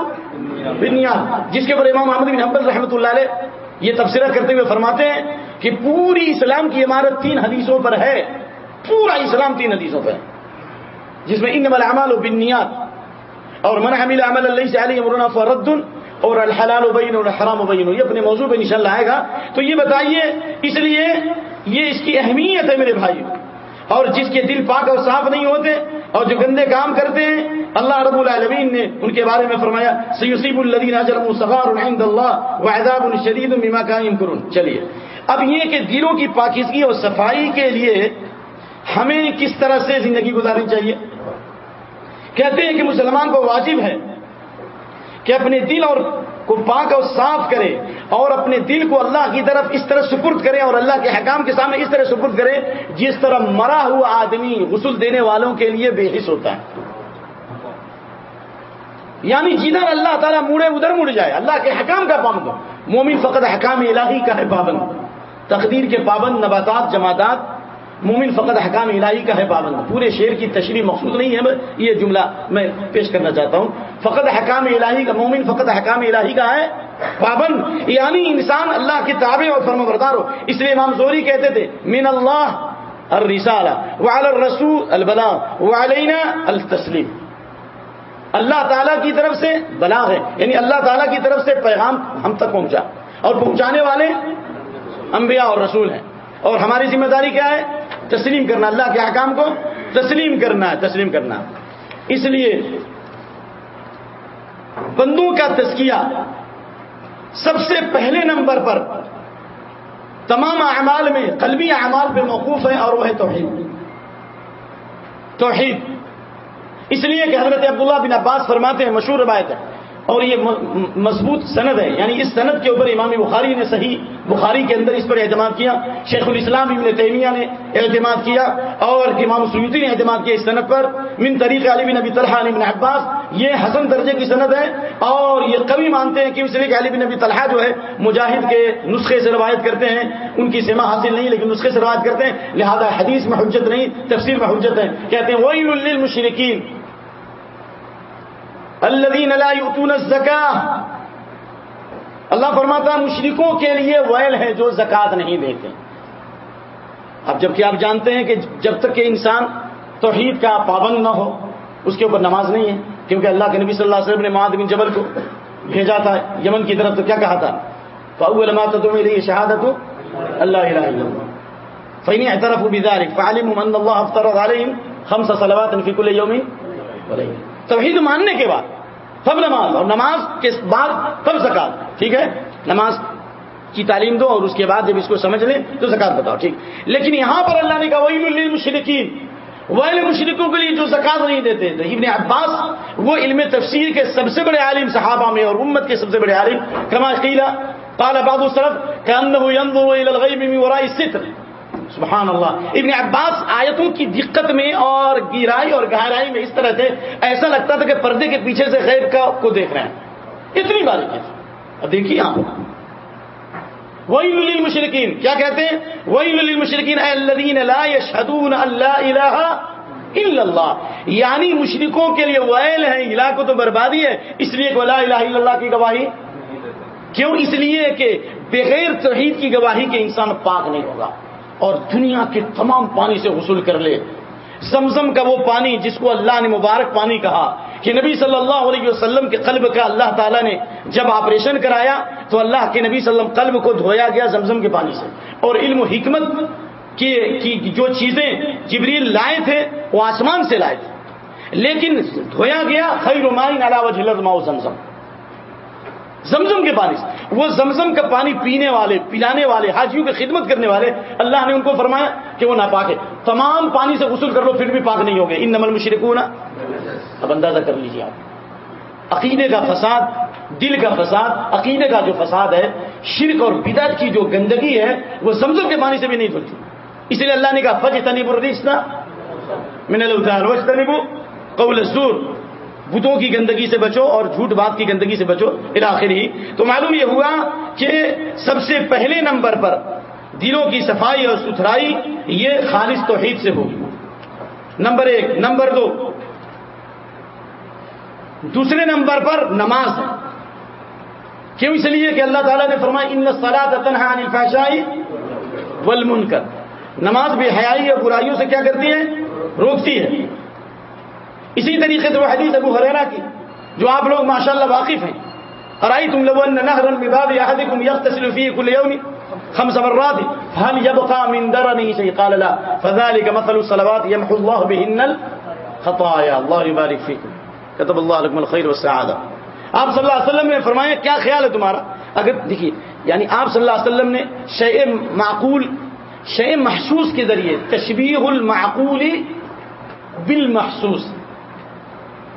بالنیات۔ جس کے اوپر امام احمد بن حنبل رحمۃ اللہ علیہ یہ تبصرہ کرتے ہوئے فرماتے ہیں کہ پوری اسلام کی عمارت تین حدیثوں پر ہے۔ پورا اسلام تین حدیثوں پر ہے۔ جس میں ان الاعمال بالنیات، اور من عمل عمل اللہ سے علی امرنا فرد اور الحلال بین اور الحرام بین۔ یہ اپنے موضوع پہ انشاءاللہ آئے گا۔ تو یہ بتائیے، اس لیے یہ اس کی اہمیت ہے میرے بھائی۔ اور جس کے دل پاک اور صاف نہیں ہوتے، اور جو گندے کام کرتے ہیں، اللہ رب العالمین نے ان کے بارے میں فرمایا سیوسیب الدین اجرم صغار عند اللہ وعذاب شدید بما قائم کرن چلیے، اب یہ کہ دلوں کی پاکیزگی اور صفائی کے لیے ہمیں کس طرح سے زندگی گزارنی چاہیے؟ کہتے ہیں کہ مسلمان کو واجب ہے کہ اپنے دل اور کو پاک اور صاف کرے اور اپنے دل کو اللہ کی طرف اس طرح سپرد کرے اور اللہ کے حکام کے سامنے اس طرح سپرد کرے جس طرح مرا ہوا آدمی غسل دینے والوں کے لیے بے حص ہوتا ہے۔ یعنی جدھر اللہ تعالیٰ مڑے ادھر مڑ جائے، اللہ کے حکام کا پابند مومن فقط حکام الہی کا ہے پابند۔ تقدیر کے پابند، نباتات جماعتات مومن فقط حکام الہی کا ہے پابند۔ پورے شعر کی تشریح مقصود نہیں ہے یہ جملہ میں پیش کرنا چاہتا ہوں۔ فقط حکام الہی کا، مومن فقط حکام الہی کا ہے پابند۔ یعنی انسان اللہ کے تابع اور فرم بردار ہو۔ اس لیے امام زوری کہتے تھے، من اللہ الرسالہ وعلی الرسول البلا وعلینا التسلیم. اللہ تعالیٰ کی طرف سے بلاغ ہے۔ یعنی اللہ تعالیٰ کی طرف سے پیغام ہم تک پہنچا۔ اور پہنچانے والے انبیاء اور رسول ہیں۔ اور ہماری ذمہ داری کیا ہے؟ تسلیم کرنا، اللہ کے احکام کو تسلیم کرنا ہے، تسلیم کرنا اس لیے بندوں کا تزکیہ سب سے پہلے نمبر پر تمام اعمال میں، قلبی اعمال پہ موقوف ہے اور وہ ہے توحید۔ توحید۔ اس لیے کہ حضرت عبداللہ بن عباس فرماتے ہیں، مشہور روایت ہے۔ اور یہ مضبوط سند ہے. یعنی اس سند کے اوپر امام بخاری نے صحیح بخاری کے اندر اس پر اعتماد کیا، شیخ الاسلام ابن تیمیہ نے اعتماد کیا اور امام سیوتی نے اعتماد کیا اس سند پر. من طریق علی بن نبی طلحہ بن عباس، یہ حسن درجے کی سند ہے اور یہ کبھی مانتے ہیں کہ اس لیے کہ علی بن نبی طلحہ جو ہے مجاہد کے نسخے سے روایت کرتے ہیں. ان کی سما حاصل نہیں لیکن نسخے سے روایت کرتے ہیں، لہذا حدیث میں حجت نہیں، تفسیر میں حجت ہے. کہتے ہیں وہی للمشرکین الذين لا يؤتون الزکاة اللہ فرماتا مشرکوں کے لیے ویل ہے جو زکات نہیں دیتے۔ اب جبکہ آپ جانتے ہیں کہ جب تک کہ انسان توحید کا پابند نہ ہو، اس کے اوپر نماز نہیں ہے۔ کیونکہ اللہ کے نبی صلی اللہ علیہ وسلم نے معاد بن جبل کو بھیجا تھا یمن کی طرف، تو کیا کہا تھا؟ فاول ما تدعو الیہ شہادت اللہ الہ الا اللہ فین اعترفوا بذلك فعلموا ان الله افترض عليهم خمس صلوات في كل يوم وليله توحید ماننے کے بعد تب نماز، اور نماز کے بعد تب زکات ٹھیک ہے؟ نماز کی تعلیم دو اور اس کے بعد جب اس کو سمجھ لیں تو زکات بتاؤ، ٹھیک؟ لیکن یہاں پر اللہ نے کہا وہی مشرقین وہ مشرقوں کے لیے جو زکات نہیں دیتے، تو ابن عباس وہ علم تفسیر کے سب سے بڑے عالم صحابہ میں اور امت کے سب سے بڑے عالم، کما قیلا قال بعض السلف كانه ينظر الى الغيب من وراء الستر۔ سبحان اللہ ابن عباس آیتوں کی دقت میں اور گہرائی اور گہرائی میں اس طرح سے ایسا لگتا تھا کہ پردے کے پیچھے سے غیب کا کو دیکھ رہے ہیں۔ اتنی بار اب دیکھیے آپ۔ وہی لل مشرقین کیا کہتے ہیں؟ وہی لل مشرقین اللہ اللہ اللہ یعنی مشرقوں کے لیے ویل ہے الہ کو تو بربادی ہے، اس لیے لا الہ الا اللہ کی گواہی۔ کیوں؟ اس لیے کہ بغیر توحید کی گواہی کے انسان پاک نہیں ہوگا۔ اور دنیا کے تمام پانی سے غسل کر لے۔ زمزم کا وہ پانی جس کو اللہ نے مبارک پانی کہا کہ نبی صلی اللہ علیہ وسلم کے قلب کا اللہ تعالیٰ نے جب آپریشن کرایا تو اللہ کے نبی صلی اللہ علیہ وسلم قلب کو دھویا گیا زمزم کے پانی سے۔ اور علم و حکمت کی جو چیزیں جبریل لائے تھے وہ آسمان سے لائے تھے۔ لیکن دھویا گیا خیر مائن علاوہ جلد ماؤ زمزم۔ زمزم کے پانی سے۔ وہ زمزم کا پانی پینے والے، پلانے والے، حاجیوں کی خدمت کرنے والے، اللہ نے ان کو فرمایا کہ وہ ناپاک ہے۔ تمام پانی سے غسل کر لو، پھر بھی پاک نہیں ہوگے ان نمل مشرقوں اب اندازہ کر لیجیے آپ۔ عقیدے کا فساد، دل کا فساد، عقیدے کا جو فساد ہے، شرک اور بدعت کی جو گندگی ہے، وہ زمزم کے پانی سے بھی نہیں دھلتی اس لیے اللہ نے کہا فج تنیب الرشتہ من الوج تنیبو قول الزور۔ بتوں کی گندگی سے بچو اور جھوٹ بات کی گندگی سے بچو الاخر ہی تو معلوم یہ ہوا کہ سب سے پہلے نمبر پر دلوں کی صفائی اور ستھرائی یہ خالص توحید سے ہوگی۔ نمبر ایک۔ نمبر دو۔ دوسرے نمبر پر نماز۔ ہے کیوں اس لیے کہ اللہ تعالیٰ نے فرمایا، ان سلاد تنہا فیشائی ولمن کر نماز بھی حیائی اور برائیوں سے کیا کرتی ہے؟ روکتی ہے۔ اسی طریقے سے وہ حدیث ابو حریرا کی، جو آپ لوگ ماشاء اللہ واقف ہیں۔ اور آئی تم لوگوں نے نہر الباب یادکم یغتسل فی کل یوم خمس مرات، هل يبقى من درنه شيء قال لا، فذلك مثل الصلوات يمحو الله بهن الخطايا الله يبارك فيكم كتب الله لكم الخير والسعاده آپ صلی اللہ علیہ وسلم نے فرمایا، کیا خیال ہے تمہارا؟ اگر دیکھیے یعنی آپ صلی اللہ علیہ وسلم نے شیء معقول، شیء محسوس کے ذریعے تشبیہ المعقول بالمحسوس۔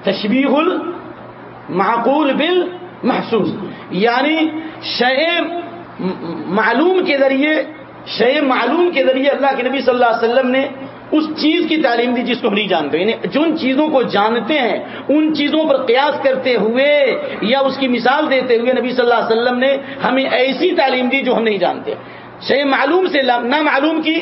تشبیح المعقول بالمحسوس یعنی شے معلوم کے ذریعے شے معلوم کے ذریعے اللہ کے نبی صلی اللہ علیہ وسلم نے اس چیز کی تعلیم دی جس کو ہم نہیں جانتے۔ یعنی جن چیزوں کو جانتے ہیں، ان چیزوں پر قیاس کرتے ہوئے یا اس کی مثال دیتے ہوئے نبی صلی اللہ علیہ وسلم نے ہمیں ایسی تعلیم دی جو ہم نہیں جانتے۔ شے معلوم سے نہ معلوم کی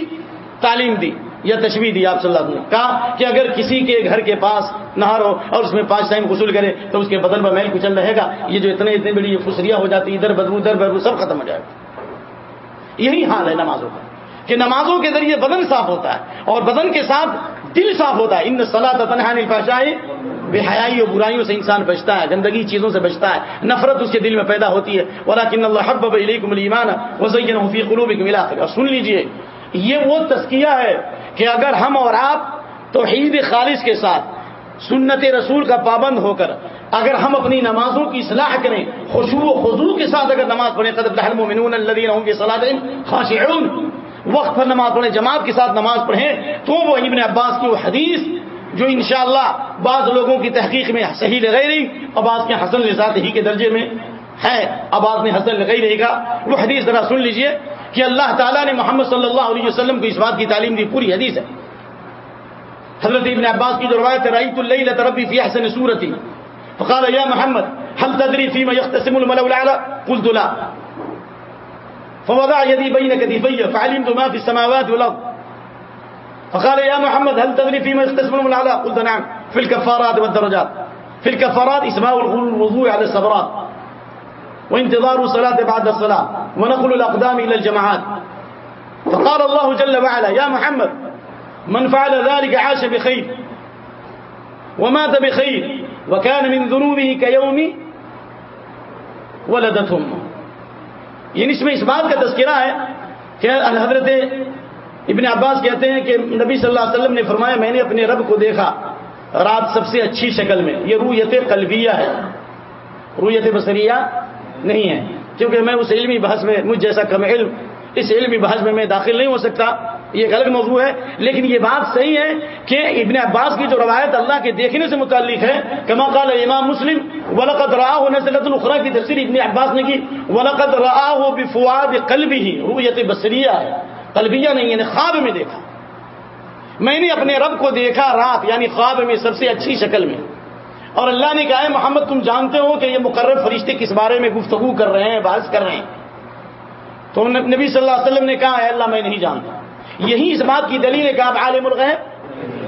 تعلیم دی۔ یا تشویح دی آپ صلی اللہ علیہ وسلم۔ کہا کہ اگر کسی کے گھر کے پاس نہار ہو اور اس میں پانچ ٹائم غسل کرے تو اس کے بدن پر میل کچل رہے گا۔ یہ جو اتنے اتنے بڑی فسریاں ہو جاتی، ادھر بدبو ادھر بدبو، سب ختم ہو جائے گا۔ یہی حال ہے نمازوں کا۔ کہ نمازوں کے ذریعے بدن صاف ہوتا ہے اور بدن کے ساتھ دل صاف ہوتا ہے۔ ان صلاح تنہانی پاشائے بے حیائی اور برائیوں سے انسان بچتا ہے، گندگی چیزوں سے بچتا ہے۔ نفرت اس کے دل میں پیدا ہوتی ہے۔ ولاکن اللہ حب علیکم الایمان وزین فی قلوبکم الاخر اور سن لیجیے، یہ وہ تزکیہ ہے کہ اگر ہم اور آپ توحید خالص کے ساتھ سنت رسول کا پابند ہو کر اگر ہم اپنی نمازوں کی اصلاح کریں خوشو و خضو کے ساتھ اگر نماز پڑھیں قدر المؤمنون الذين خاشعون۔ وقت پر نماز پڑھیں، جماعت کے ساتھ نماز پڑھیں، تو وہ ابن عباس کی وہ حدیث جو انشاءاللہ بعض لوگوں کی تحقیق میں صحیح لگائی رہی اور بعض کے حسن لذات ہی کے درجے میں ہے اب آپ نے حسن لگائی رہے گا۔ وہ حدیث ذرا سن لیجیے۔ کہ اللہ تعالیٰ نے محمد صلی اللہ علیہ وسلم کو اس بات کی تعلیم دی، پوری حدیث ہے۔ حضرت ابن عباس کی جو روایت رأيت الليلة ربي في أحسن سورتي فقال يا محمد، هل تدري فيما يختصم الملأ الأعلى قلت، لا فوضع يدي بين كتفي فعلمت ما في السماوات والأرض فقال يا محمد، هل تدري فيما يختصم الملأ الأعلى قلت، نعم في الكفارات والدرجات في الكفارات اسماء الوضوء على الصبرات وانتظار الصلاة بعد الصلاة ونقل الأقدام إلى الجماعات. فقال الله جل وعلا، يا محمد، من فعل ذلك عاش بخير ومات بخير وكان من ذنوبه كيوم ولدتهم. یعنی اس میں اس بات کا تذکرہ ہے کہ حضرت ابن عباس کہتے ہیں کہ نبی صلی اللہ علیہ وسلم نے فرمایا، میں نے اپنے رب کو دیکھا رات سب سے اچھی شکل میں. یہ رویت قلبیہ ہے، رویت بصریہ نہیں ہے۔ کیونکہ میں اس علمی بحث میں، مجھ جیسا کم علم، اس علمی بحث میں میں داخل نہیں ہو سکتا۔ یہ ایک الگ موضوع ہے۔ لیکن یہ بات صحیح ہے کہ ابن عباس کی جو روایت اللہ کے دیکھنے سے متعلق ہے، کما قال امام مسلم، ولقد رآ ہونے سے الخرا کی تفسیر ابن عباس نے کی، ولقد رآ ہو بفواد قلب ہی رویت بصریہ ہے۔ قلبیہ نہیں یعنی خواب میں دیکھا۔ میں نے اپنے رب کو دیکھا، رات یعنی خواب میں سب سے اچھی شکل میں۔ اور اللہ نے کہا ہے، محمد، تم جانتے ہو کہ یہ مقرر فرشتے کس بارے میں گفتگو کر رہے ہیں، بحث کر رہے ہیں؟ تو نبی صلی اللہ علیہ وسلم نے کہا ہے اللہ، میں نہیں جانتا۔ یہی اس بات کی دلیل ہے کہ آپ عالم الغیب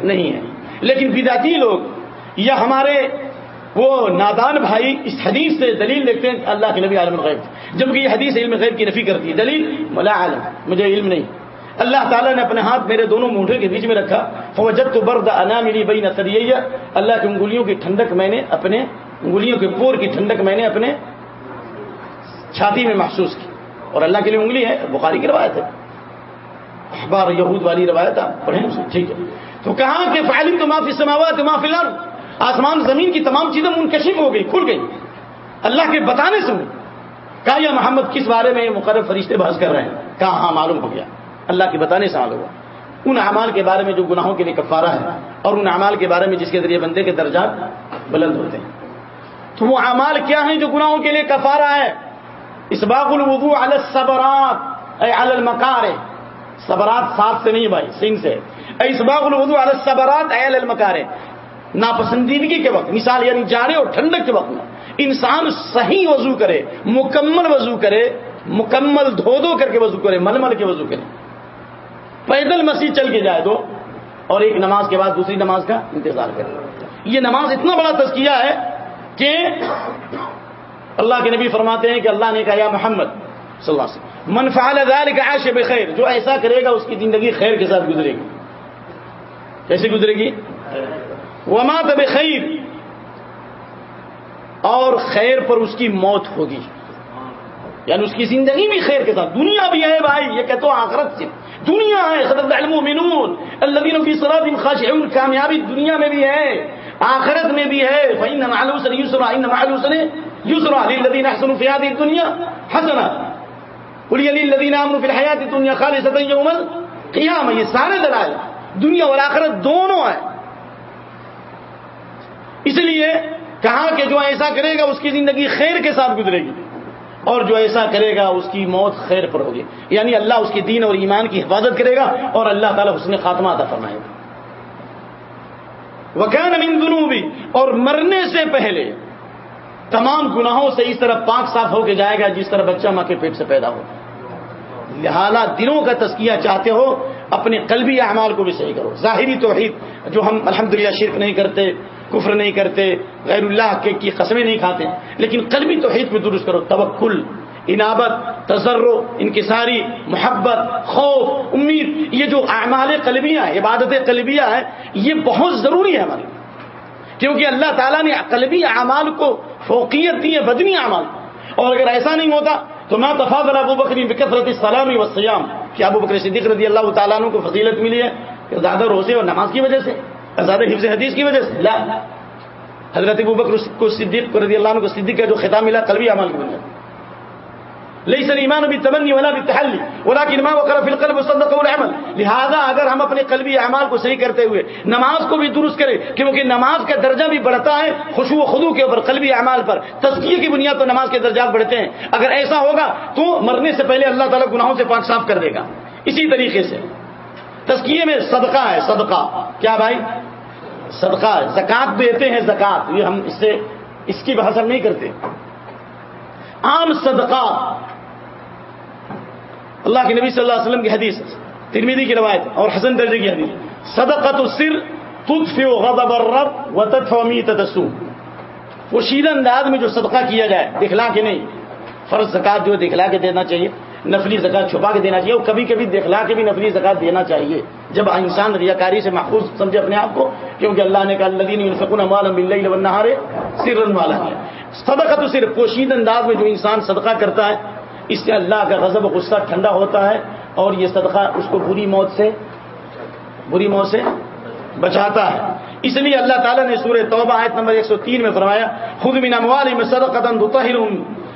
نہیں ہے لیکن بداتی لوگ یا ہمارے وہ نادان بھائی اس حدیث سے دلیل دیکھتے ہیں، اللہ کے نبی عالم الغیب۔ جبکہ یہ حدیث علم غیب کی نفی کرتی ہے۔ دلیل ملا عالم، مجھے علم نہیں۔ اللہ تعالیٰ نے اپنے ہاتھ میرے دونوں مونڈے کے بیچ میں رکھا۔ فوجت تو برد انا میری بئی نہ اللہ کی انگلیوں کی ٹھنڈک میں نے اپنے انگلیوں کے پور کی ٹھنڈک میں نے اپنے چھاتی میں محسوس کی۔ اور اللہ کے لیے انگلی ہے، بخاری کی روایت ہے۔ اخبار یہود والی روایت آپ پڑھیں ٹھیک ہے۔ تو کہاں کہ فائلنگ تو معافی سماوات معافی لڑ آسمان، زمین کی تمام چیزیں منکشف ہو گئی، کھل گئی۔ اللہ کے بتانے سے کہا، یا محمد، کس بارے میں مقرر فرشتے بحث کر رہے ہیں؟ کہاں ہاں معلوم ہو گیا۔ اللہ کے بتانے سے معلوم ہوا۔ ان اعمال کے بارے میں جو گناہوں کے لیے کفارہ ہے اور ان اعمال کے بارے میں جس کے ذریعے بندے کے درجات بلند ہوتے ہیں۔ تو وہ اعمال کیا ہیں جو گناہوں کے لیے کفارہ ہے؟ اس باغ الوضو علی الصبرات اے علی المکار صبرات ساتھ سے نہیں بھائی سنگھ سے۔ اے اس باغ الوضو علی الصبرات اے علی المکار ناپسندیدگی کے وقت، مثال یعنی جاڑے اور ٹھنڈک کے وقت میں۔ انسان صحیح وضو کرے، مکمل وضو کرے، مکمل دھو دھو کر کے وضو کرے، مل مل کے وضو کرے۔ پیدل مسیح چل کے جائے دو اور ایک نماز کے بعد دوسری نماز کا انتظار کرے۔ یہ نماز اتنا بڑا تذکیہ ہے کہ اللہ کے نبی فرماتے ہیں کہ اللہ نے کہا، یا محمد صلی اللہ علیہ وسلم، من فعل ذلك عاش بخیر جو ایسا کرے گا، اس کی زندگی خیر کے ساتھ گزرے گی۔ کیسے گزرے گی؟ ومات بخیر اور خیر پر اس کی موت ہوگی۔ یعنی اس کی زندگی بھی خیر کے ساتھ۔ دنیا بھی ہے بھائی، یہ کہتے ہو آخرت سے۔ دنیا ہے خطر المؤمنون الذين في صلاتهم خاشعون، کامیابی دنیا میں بھی ہے، آخرت میں بھی ہے۔ فإن مع العسر يسرا ان مع العسر يسرا للذين احسنوا في هذه الدنيا حسنه قل للذين امنوا في الحياه الدنيا خالصه يوم القيامه یہ سارے دلائل دنیا اور آخرت دونوں ہیں۔ اس لیے کہا کہ جو ایسا کرے گا، اس کی زندگی خیر کے ساتھ گزرے گی۔ اور جو ایسا کرے گا اس کی موت خیر پر ہوگی۔ یعنی اللہ اس کے دین اور ایمان کی حفاظت کرے گا اور اللہ تعالیٰ اس نے خاتمہ عطا فرمائے گا۔ وکان من ذنوبی، اور مرنے سے پہلے تمام گناہوں سے اس طرح پاک صاف ہو کے جائے گا جس طرح بچہ ماں کے پیٹ سے پیدا ہو۔ لہذا دنوں کا تسکیہ چاہتے ہو، اپنے قلبی اعمال کو بھی صحیح کرو۔ ظاہری توحید جو ہم الحمدللہ شرک نہیں کرتے کفر نہیں کرتے، غیر اللہ کے کی قسمیں نہیں کھاتے۔ لیکن قلبی توحید پہ درست کرو، توکل، انابت تجرو انکساری، محبت، خوف، امید، یہ جو اعمال قلبیاں ہیں، عبادت قلبیہ ہے یہ بہت ضروری ہے ہمارے کیونکہ اللہ تعالیٰ نے قلبی اعمال کو، فوقیت دی ہے بدنی اعمال اور اگر ایسا نہیں ہوتا، تو میں تفاضل ابو بکری بکثرت السلام وسیام کہ ابو بکر صدیق رضی اللہ تعالیٰ عنہ کو فضیلت ملی ہے، کہ زیادہ روزے اور نماز کی وجہ سے۔ زیادہ حفظ حدیث کی وجہ سے، لا. حضرت ابو بکر کو صدیق رضی اللہ عنہ کو صدیق کا جو خطاب ملا، قلبی عمل کی وجہ ليس الايمان بالتمني ولا بالتحلي ولكن ما وقر في القلب وصدقه العمل۔ لہذا اگر ہم اپنے قلبی اعمال کو صحیح کرتے ہوئے نماز کو بھی درست کریں، کیونکہ نماز کا درجہ بھی بڑھتا ہے خوشو و خدو کے اوپر قلبی اعمال پر۔ تزکیے کی بنیاد پر نماز کے درجات بڑھتے ہیں۔ اگر ایسا ہوگا تو مرنے سے پہلے اللہ تعالیٰ گناہوں سے پاک صاف کر دے گا۔ اسی طریقے سے۔ تزکیے میں صدقہ ہے، صدقہ۔ کیا بھائی؟ صدقہ زکات دیتے ہیں زکات یہ ہم اس سے، اس کی بحث ہم نہیں کرتے۔ عام صدقہ۔ اللہ کے نبی صلی اللہ علیہ وسلم کی حدیث ترمیدی کی روایت اور حسن درجے کی حدیث۔ صدقت السر تدفع غضب الرب وتدفع میت السوء۔ وہ شیر انداز میں جو صدقہ کیا جائے دکھلا کے نہیں۔ فرض زکات جو دکھلا کے دینا چاہیے۔ نفلی زکات چھپا کے دینا چاہیے اور کبھی کبھی دکھلا کے بھی نفلی زکات دینا چاہیے۔ جب انسان ریاکاری سے محفوظ سمجھے اپنے آپ کو، کیونکہ اللہ نے کہا، الذین ينفقون اموالهم بالليل والنهار سرا والا صدقہ تو صرف پوشید انداز میں جو انسان صدقہ کرتا ہے، اس سے اللہ کا غضب و غصہ ٹھنڈا ہوتا ہے اور یہ صدقہ اس کو بری موت سے، بری موت سے بچاتا ہے۔ اس لیے اللہ تعالیٰ نے سورہ توبہ آیت نمبر 103 میں فرمایا خود من اموالهم میں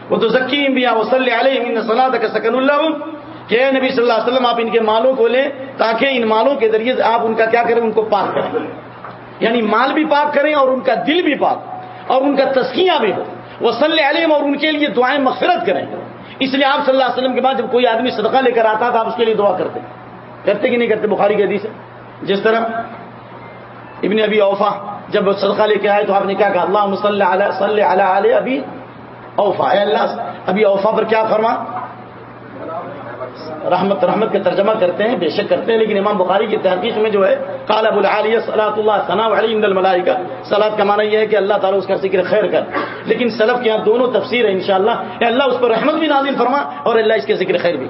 صدقہ تطہرهم وتزکیہم بها وصلی علیہم، ان صلاتک سکن لهم کہ اے نبی صلی اللہ علیہ وسلم، آپ ان کے مالوں کو لیں تاکہ ان مالوں کے ذریعے آپ ان کا کیا کریں، ان کو پاک کریں۔ یعنی مال بھی پاک کریں اور ان کا دل بھی پاک، اور ان کا تسکیہ بھی ہو۔ وہ صلی علیہم اور ان کے لیے دعائیں مغفرت کریں۔ اس لیے آپ صلی اللہ علیہ وسلم کے بعد جب کوئی آدمی صدقہ لے کر آتا تھا، آپ اس کے لیے دعا کرتے۔ کرتے کہ نہیں کرتے؟ بخاری کے حدیث جس طرح ابن ابی اوفا جب صدقہ لے کے آئے تو آپ نے کیا کہا؟ اللہ صلی علیہ ابی اوفا، اے اللہ، ابھی اوفا پر کیا فرما؟ رحمت رحمت کا ترجمہ کرتے ہیں، بے شک کرتے ہیں، لیکن امام بخاری کی تحقیق میں جو ہے کالا العالیہ صلاح اللہ ثناء علی عند الملائی کا سلاد کا معنی یہ ہے کہ اللہ تعالیٰ اس کا ذکر خیر کر۔ لیکن سلف کے یہاں دونوں تفسیر ہے انشاءاللہ کہ اللہ، اس پر رحمت بھی نازل فرما اور اللہ، اس کے ذکر خیر بھی۔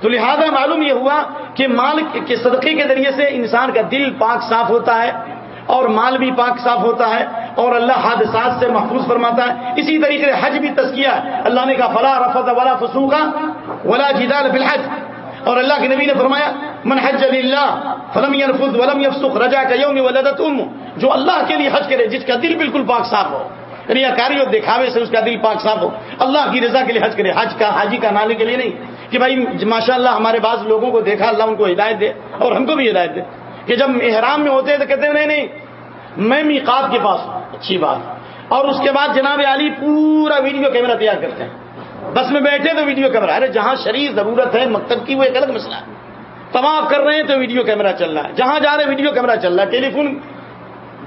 تو لہذا معلوم یہ ہوا کہ مال کے صدقے کے ذریعے سے انسان کا دل پاک صاف ہوتا ہے۔ اور مال بھی پاک صاف ہوتا ہے اور اللہ حادثات سے محفوظ فرماتا ہے۔ اسی طریقے سے حج بھی تسکیہ ہے۔ اللہ نے کہا، فلا رفت ولا فسوقا ولا جدال بالحج۔ اور اللہ کے نبی نے فرمایا، من حج اللہ فلم يرفض ولم يفسق رجا کا یوم ولدت ام جو اللہ کے لیے حج کرے، جس کا دل بالکل پاک صاف ہو۔ یعنی ریاکاری اور دکھاوے سے اس کا دل پاک صاف ہو۔ اللہ کی رضا کے لیے حج کرے۔ حج کا، حاجی کا نانے کے لیے نہیں۔ کہ بھائی ماشاء اللہ ہمارے بعض لوگوں کو دیکھا، اللہ ان کو ہدایت دے اور ہم کو بھی ہدایت دے۔ کہ جب احرام میں ہوتے ہیں تو کہتے ہیں، نہیں نہیں میں میقات کے پاس اچھی بات۔ اور اس کے بعد جناب علی پورا ویڈیو کیمرہ تیار کرتے ہیں۔ بس میں بیٹھے تو ویڈیو کیمرہ۔ ارے جہاں شریف ضرورت ہے، مکتب کی وہ ایک الگ مسئلہ ہے۔ طواف کر رہے ہیں تو ویڈیو کیمرہ چل رہا ہے۔ جہاں جا رہے ہیں، ویڈیو کیمرہ چل رہا ہے۔ ٹیلی فون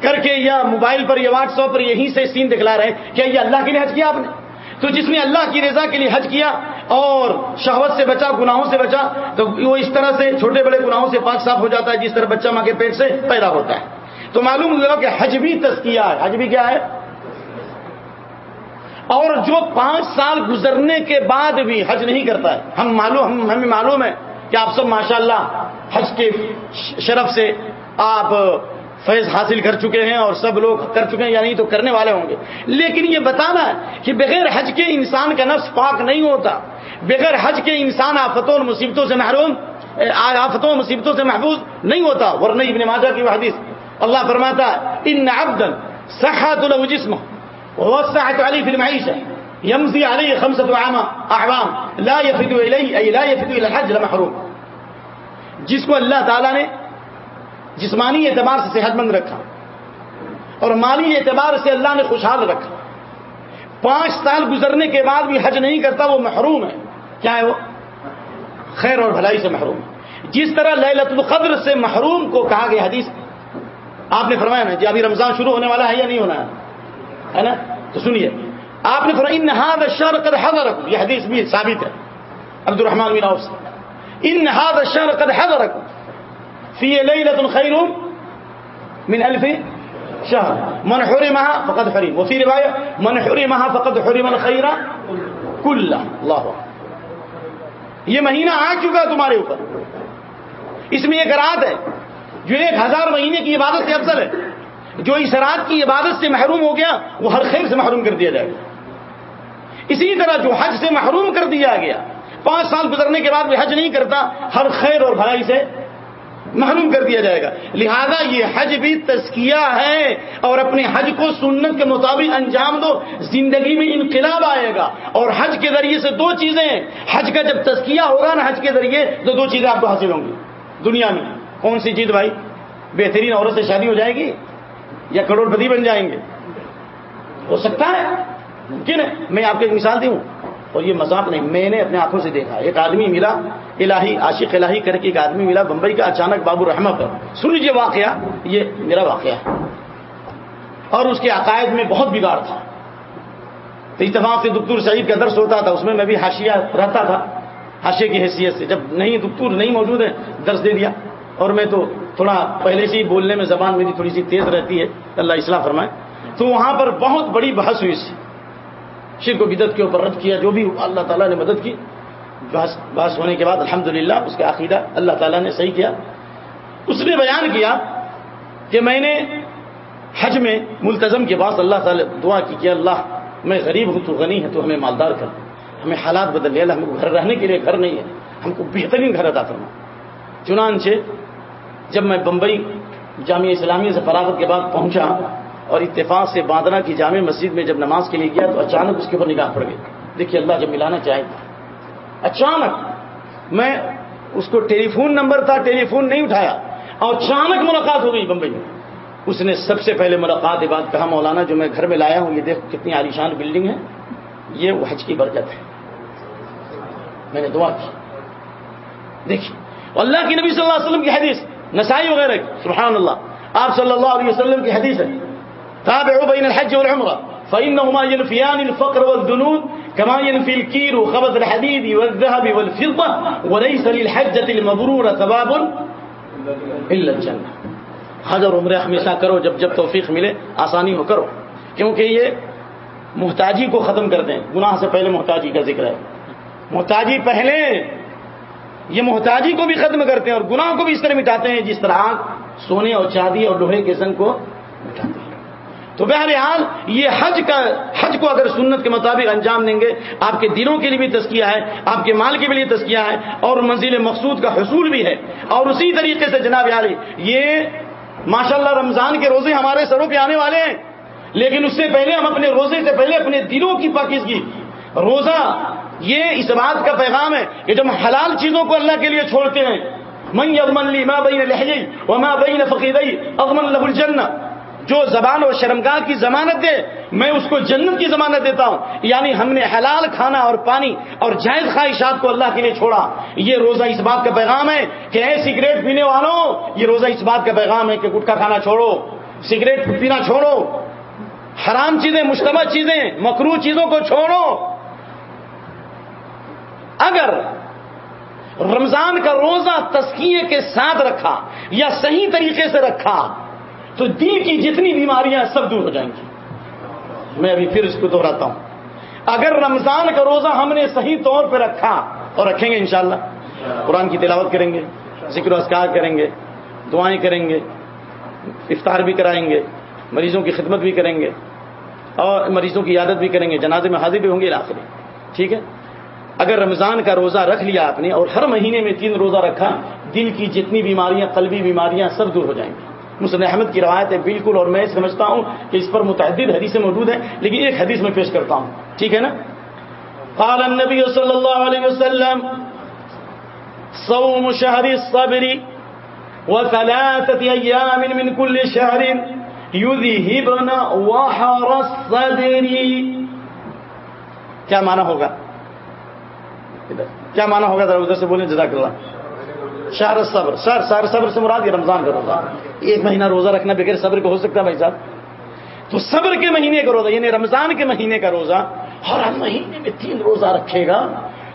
کر کے یا موبائل پر یا واٹس ایپ پر یہیں سے سین دکھلا رہے ہیں کیا یہ اللہ کے لیے حج کیا آپ نے؟ تو جس نے اللہ کی رضا کے لیے حج کیا اور شہوت سے بچا، گناہوں سے بچا، تو وہ اس طرح سے چھوٹے بڑے گناہوں سے پاک صاف ہو جاتا ہے، جس طرح بچہ ماں کے پیٹ سے پیدا ہوتا ہے۔ تو معلوم ہوا کہ حج بھی تسکیہ ہے۔ حج بھی کیا ہے؟ اور جو پانچ سال گزرنے کے بعد بھی حج نہیں کرتا ہے۔ ہم معلوم ہم ہمیں معلوم ہے کہ آپ سب ماشاءاللہ حج کے شرف سے آپ فیض حاصل کر چکے ہیں اور سب لوگ کر چکے ہیں یا نہیں تو کرنے والے ہوں گے۔ لیکن یہ بتانا ہے کہ بغیر حج کے انسان کا نفس پاک نہیں ہوتا۔ بغیر حج کے انسان آفتوں اور مصیبتوں سے محروم آفتوں اور مصیبتوں سے محفوظ نہیں ہوتا۔ ورنہ ابن ماجہ کی حدیث اللہ فرماتا ان عبدا صحت له جسمه ووسعت عليه في المعيشه يمضي عليه خمسه عام اعوام لا يفد اليه اي لا يفد الى الحج لمحروم جس کو اللہ تعالی نے جسمانی اعتبار سے صحت مند رکھا اور مالی اعتبار سے اللہ نے خوشحال رکھا۔ پانچ سال گزرنے کے بعد بھی حج نہیں کرتا وہ محروم ہے۔ کیا ہے وہ؟ خیر اور بھلائی سے محروم۔ ہے جس طرح للت القدر سے محروم کو کہا گیا حدیث آپ نے فرمایا نا جی ابھی رمضان شروع ہونے والا ہے یا نہیں ہونا ہے؟ نا؟ تو سنیے، آپ نے فرمایا، ان ہاد شر قد حضرکم یہ حدیث بھی ثابت ہے عبد الرحمان بن عوف سے۔ ان ہاد شر قد حضرکم فی لیلۃ خیر من الف شهر۔ من حرمها فقد حرم. وفي روايه من حرمها فقد حرم الخير كله الله یہ مہینہ آ چکا تمہارے اوپر۔ اس میں ایک رات ہے۔ جو ایک ہزار مہینے کی عبادت سے افضل ہے، جو اس رات کی عبادت سے محروم ہو گیا، وہ ہر خیر سے محروم کر دیا جائے گا۔ اسی طرح جو حج سے محروم کر دیا گیا، پانچ سال گزرنے کے بعد بھی حج نہیں کرتا، ہر خیر اور بھلائی سے محروم کر دیا جائے گا۔ لہذا یہ حج بھی تزکیہ ہے، اور اپنے حج کو سنت کے مطابق انجام دو، زندگی میں انقلاب آئے گا۔ اور حج کے ذریعے سے دو چیزیں حج کا جب تزکیہ ہوگا نا، حج کے ذریعے تو دو چیزیں آپ کو حاصل ہوں گی۔ دنیا میں۔ کون سی چیز بھائی بہترین عورت سے شادی ہو جائے گی یا کروڑ پتی بن جائیں گے ہو سکتا ہے ممکن ہے میں آپ کو ایک مثال دوں اور یہ مذاق نہیں، میں نے اپنے آنکھوں سے دیکھا ایک آدمی ملا، الہی، عاشق الہی کر کے ایک آدمی ملا بمبئی کا اچانک بابو رحمہ پر۔ سن لیجیے واقعہ، یہ میرا واقعہ ہے۔ اور اس کے عقائد میں بہت بگاڑ تھا۔ تو اتفاق سے دکتور سعید کا درس ہوتا تھا، اس میں میں بھی حاشیہ رہتا تھا۔ حاشے کی حیثیت سے، جب نہیں، دکتور نہیں موجود ہے درس دے دیا۔ اور میں تو تھوڑا پہلے سے ہی بولنے میں زبان میری تھوڑی سی تیز رہتی ہے۔ اللہ اصلاح فرمائے۔ تو وہاں پر بہت بڑی بحث ہوئی سی شرک و بدت کے اوپر رد کیا، جو بھی اللہ تعالیٰ نے مدد کی۔ بحث بحث ہونے کے بعد الحمدللہ اس کا عقیدہ اللہ تعالیٰ نے صحیح کیا۔ اس نے بیان کیا کہ میں نے حج میں ملتظم کے بعد اللہ تعالیٰ دعا کی کہ اللہ، میں غریب ہوں، تو غنی ہے، تو ہمیں مالدار کر۔ ہمیں حالات بدل لیا ہم کو گھر رہنے کے لیے گھر نہیں ہے۔ ہم کو بہترین گھر ادا کرنا چنانچہ جب میں بمبئی جامعہ اسلامیہ سے فراغت کے بعد پہنچا اور اتفاق سے باندرا کی جامع مسجد میں جب نماز کے لیے گیا تو اچانک اس کے اوپر نگاہ پڑ گئی۔ دیکھیے اللہ جب ملانا چاہے اچانک میں اس کو ٹیلی فون نمبر تھا ٹیلی فون نہیں اٹھایا اور اچانک ملاقات ہو گئی بمبئی میں۔ اس نے سب سے پہلے ملاقات کے بعد کہا، مولانا جو میں گھر میں لایا ہوں، یہ دیکھو کتنی عالیشان بلڈنگ ہے، یہ وہ حج کی برکت ہے۔ میں نے دعا کی۔ دیکھیے، اللہ کی نبی صلی اللہ علیہ وسلم کی حدیث نسائی وغیرہ کی. سبحان اللہ آپ صلی اللہ علیہ وسلم کی حدیث ہے. تابعوا بین الحج والعمرہ. فعین نما یلفیان الفقر والذنوب كما ينفي الكير وخبث الحديد والذهب والفضة وليس للحجة المبرورة ثواب إلا الجنة. حج اور عمرہ ہمیشہ کرو، جب جب توفیق ملے، آسانی ہو کرو. کیونکہ یہ محتاجی کو ختم کر دیں۔ گناہ سے پہلے محتاجی کا ذکر ہے۔ محتاجی پہلے یہ محتاجی کو بھی ختم کرتے ہیں اور گناہ کو بھی اس طرح مٹاتے ہیں جس طرح آگ سونے اور چاندی اور لوہے کے زنگ کو مٹاتے ہیں۔ تو بہرحال یہ حج کا حج کو اگر سنت کے مطابق انجام دیں گے، آپ کے دلوں کے لیے بھی تسکیہ ہے، آپ کے مال کے لیے تسکیہ ہے اور منزل مقصود کا حصول بھی ہے۔ اور اسی طریقے سے جناب عالی، یہ ماشاءاللہ رمضان کے روزے ہمارے سروں پہ آنے والے ہیں۔ لیکن اس سے پہلے ہم اپنے روزے سے پہلے اپنے دلوں کی پاکیزگی، روزہ یہ اس بات کا پیغام ہے کہ جب حلال چیزوں کو اللہ کے لیے چھوڑتے ہیں، من یغمن لی ما بین لحجی وما بین فقیدی اغمن له الجنہ۔ جو زبان اور شرمگاہ کی ضمانت دے میں اس کو جنت کی ضمانت دیتا ہوں۔ یعنی ہم نے حلال کھانا اور پانی اور جائز خواہشات کو اللہ کے لیے چھوڑا۔ یہ روزہ اس بات کا پیغام ہے کہ اے سگریٹ پینے والوں، یہ روزہ اس بات کا پیغام ہے کہ گٹکا کھانا چھوڑو، سگریٹ پینا چھوڑو۔ حرام چیزیں، مشتبہ چیزیں مکرو چیزوں کو چھوڑو۔ اگر رمضان کا روزہ تسکیے کے ساتھ رکھا یا صحیح طریقے سے رکھا، تو دل کی جتنی بیماریاں سب دور ہو جائیں گی۔ میں ابھی پھر اس کو دہراتا ہوں۔ اگر رمضان کا روزہ ہم نے صحیح طور پہ رکھا اور رکھیں گے انشاءاللہ۔ قرآن کی تلاوت کریں گے، ذکر و اسکار کریں گے، دعائیں کریں گے، افطار بھی کرائیں گے، مریضوں کی خدمت بھی کریں گے اور مریضوں کی عادت بھی کریں گے، جنازے میں حاضر بھی ہوں گے آخری ٹھیک ہے؟ اگر رمضان کا روزہ رکھ لیا آپ نے اور ہر مہینے میں تین روزہ رکھا، دل کی جتنی بیماریاں، قلبی بیماریاں سب دور ہو جائیں گی۔ مسلم احمد کی روایت ہے بالکل، اور میں سمجھتا ہوں کہ اس پر متعدد حدیثیں موجود ہیں، لیکن ایک حدیث میں پیش کرتا ہوں۔ ٹھیک ہے نا؟ قال النبی صلی اللہ علیہ وسلم، صوم شهر الصبر وثلاثة أيام من كل شهر يذهبن وحر الصدر. کیا معنی ہوگا؟ کیا معنی ہوگا ذرا ادھر سے بولیں جزاک اللہ شہر صبر، شہر شہر صبر سے مراد یہ رمضان کا روزہ۔ ایک مہینہ روزہ رکھنا بغیر صبر کا ہو سکتا ہے بھائی صاحب؟ تو صبر کے مہینے کا روزہ یعنی رمضان کے مہینے کا روزہ، ہر مہینے میں تین روزہ رکھے گا،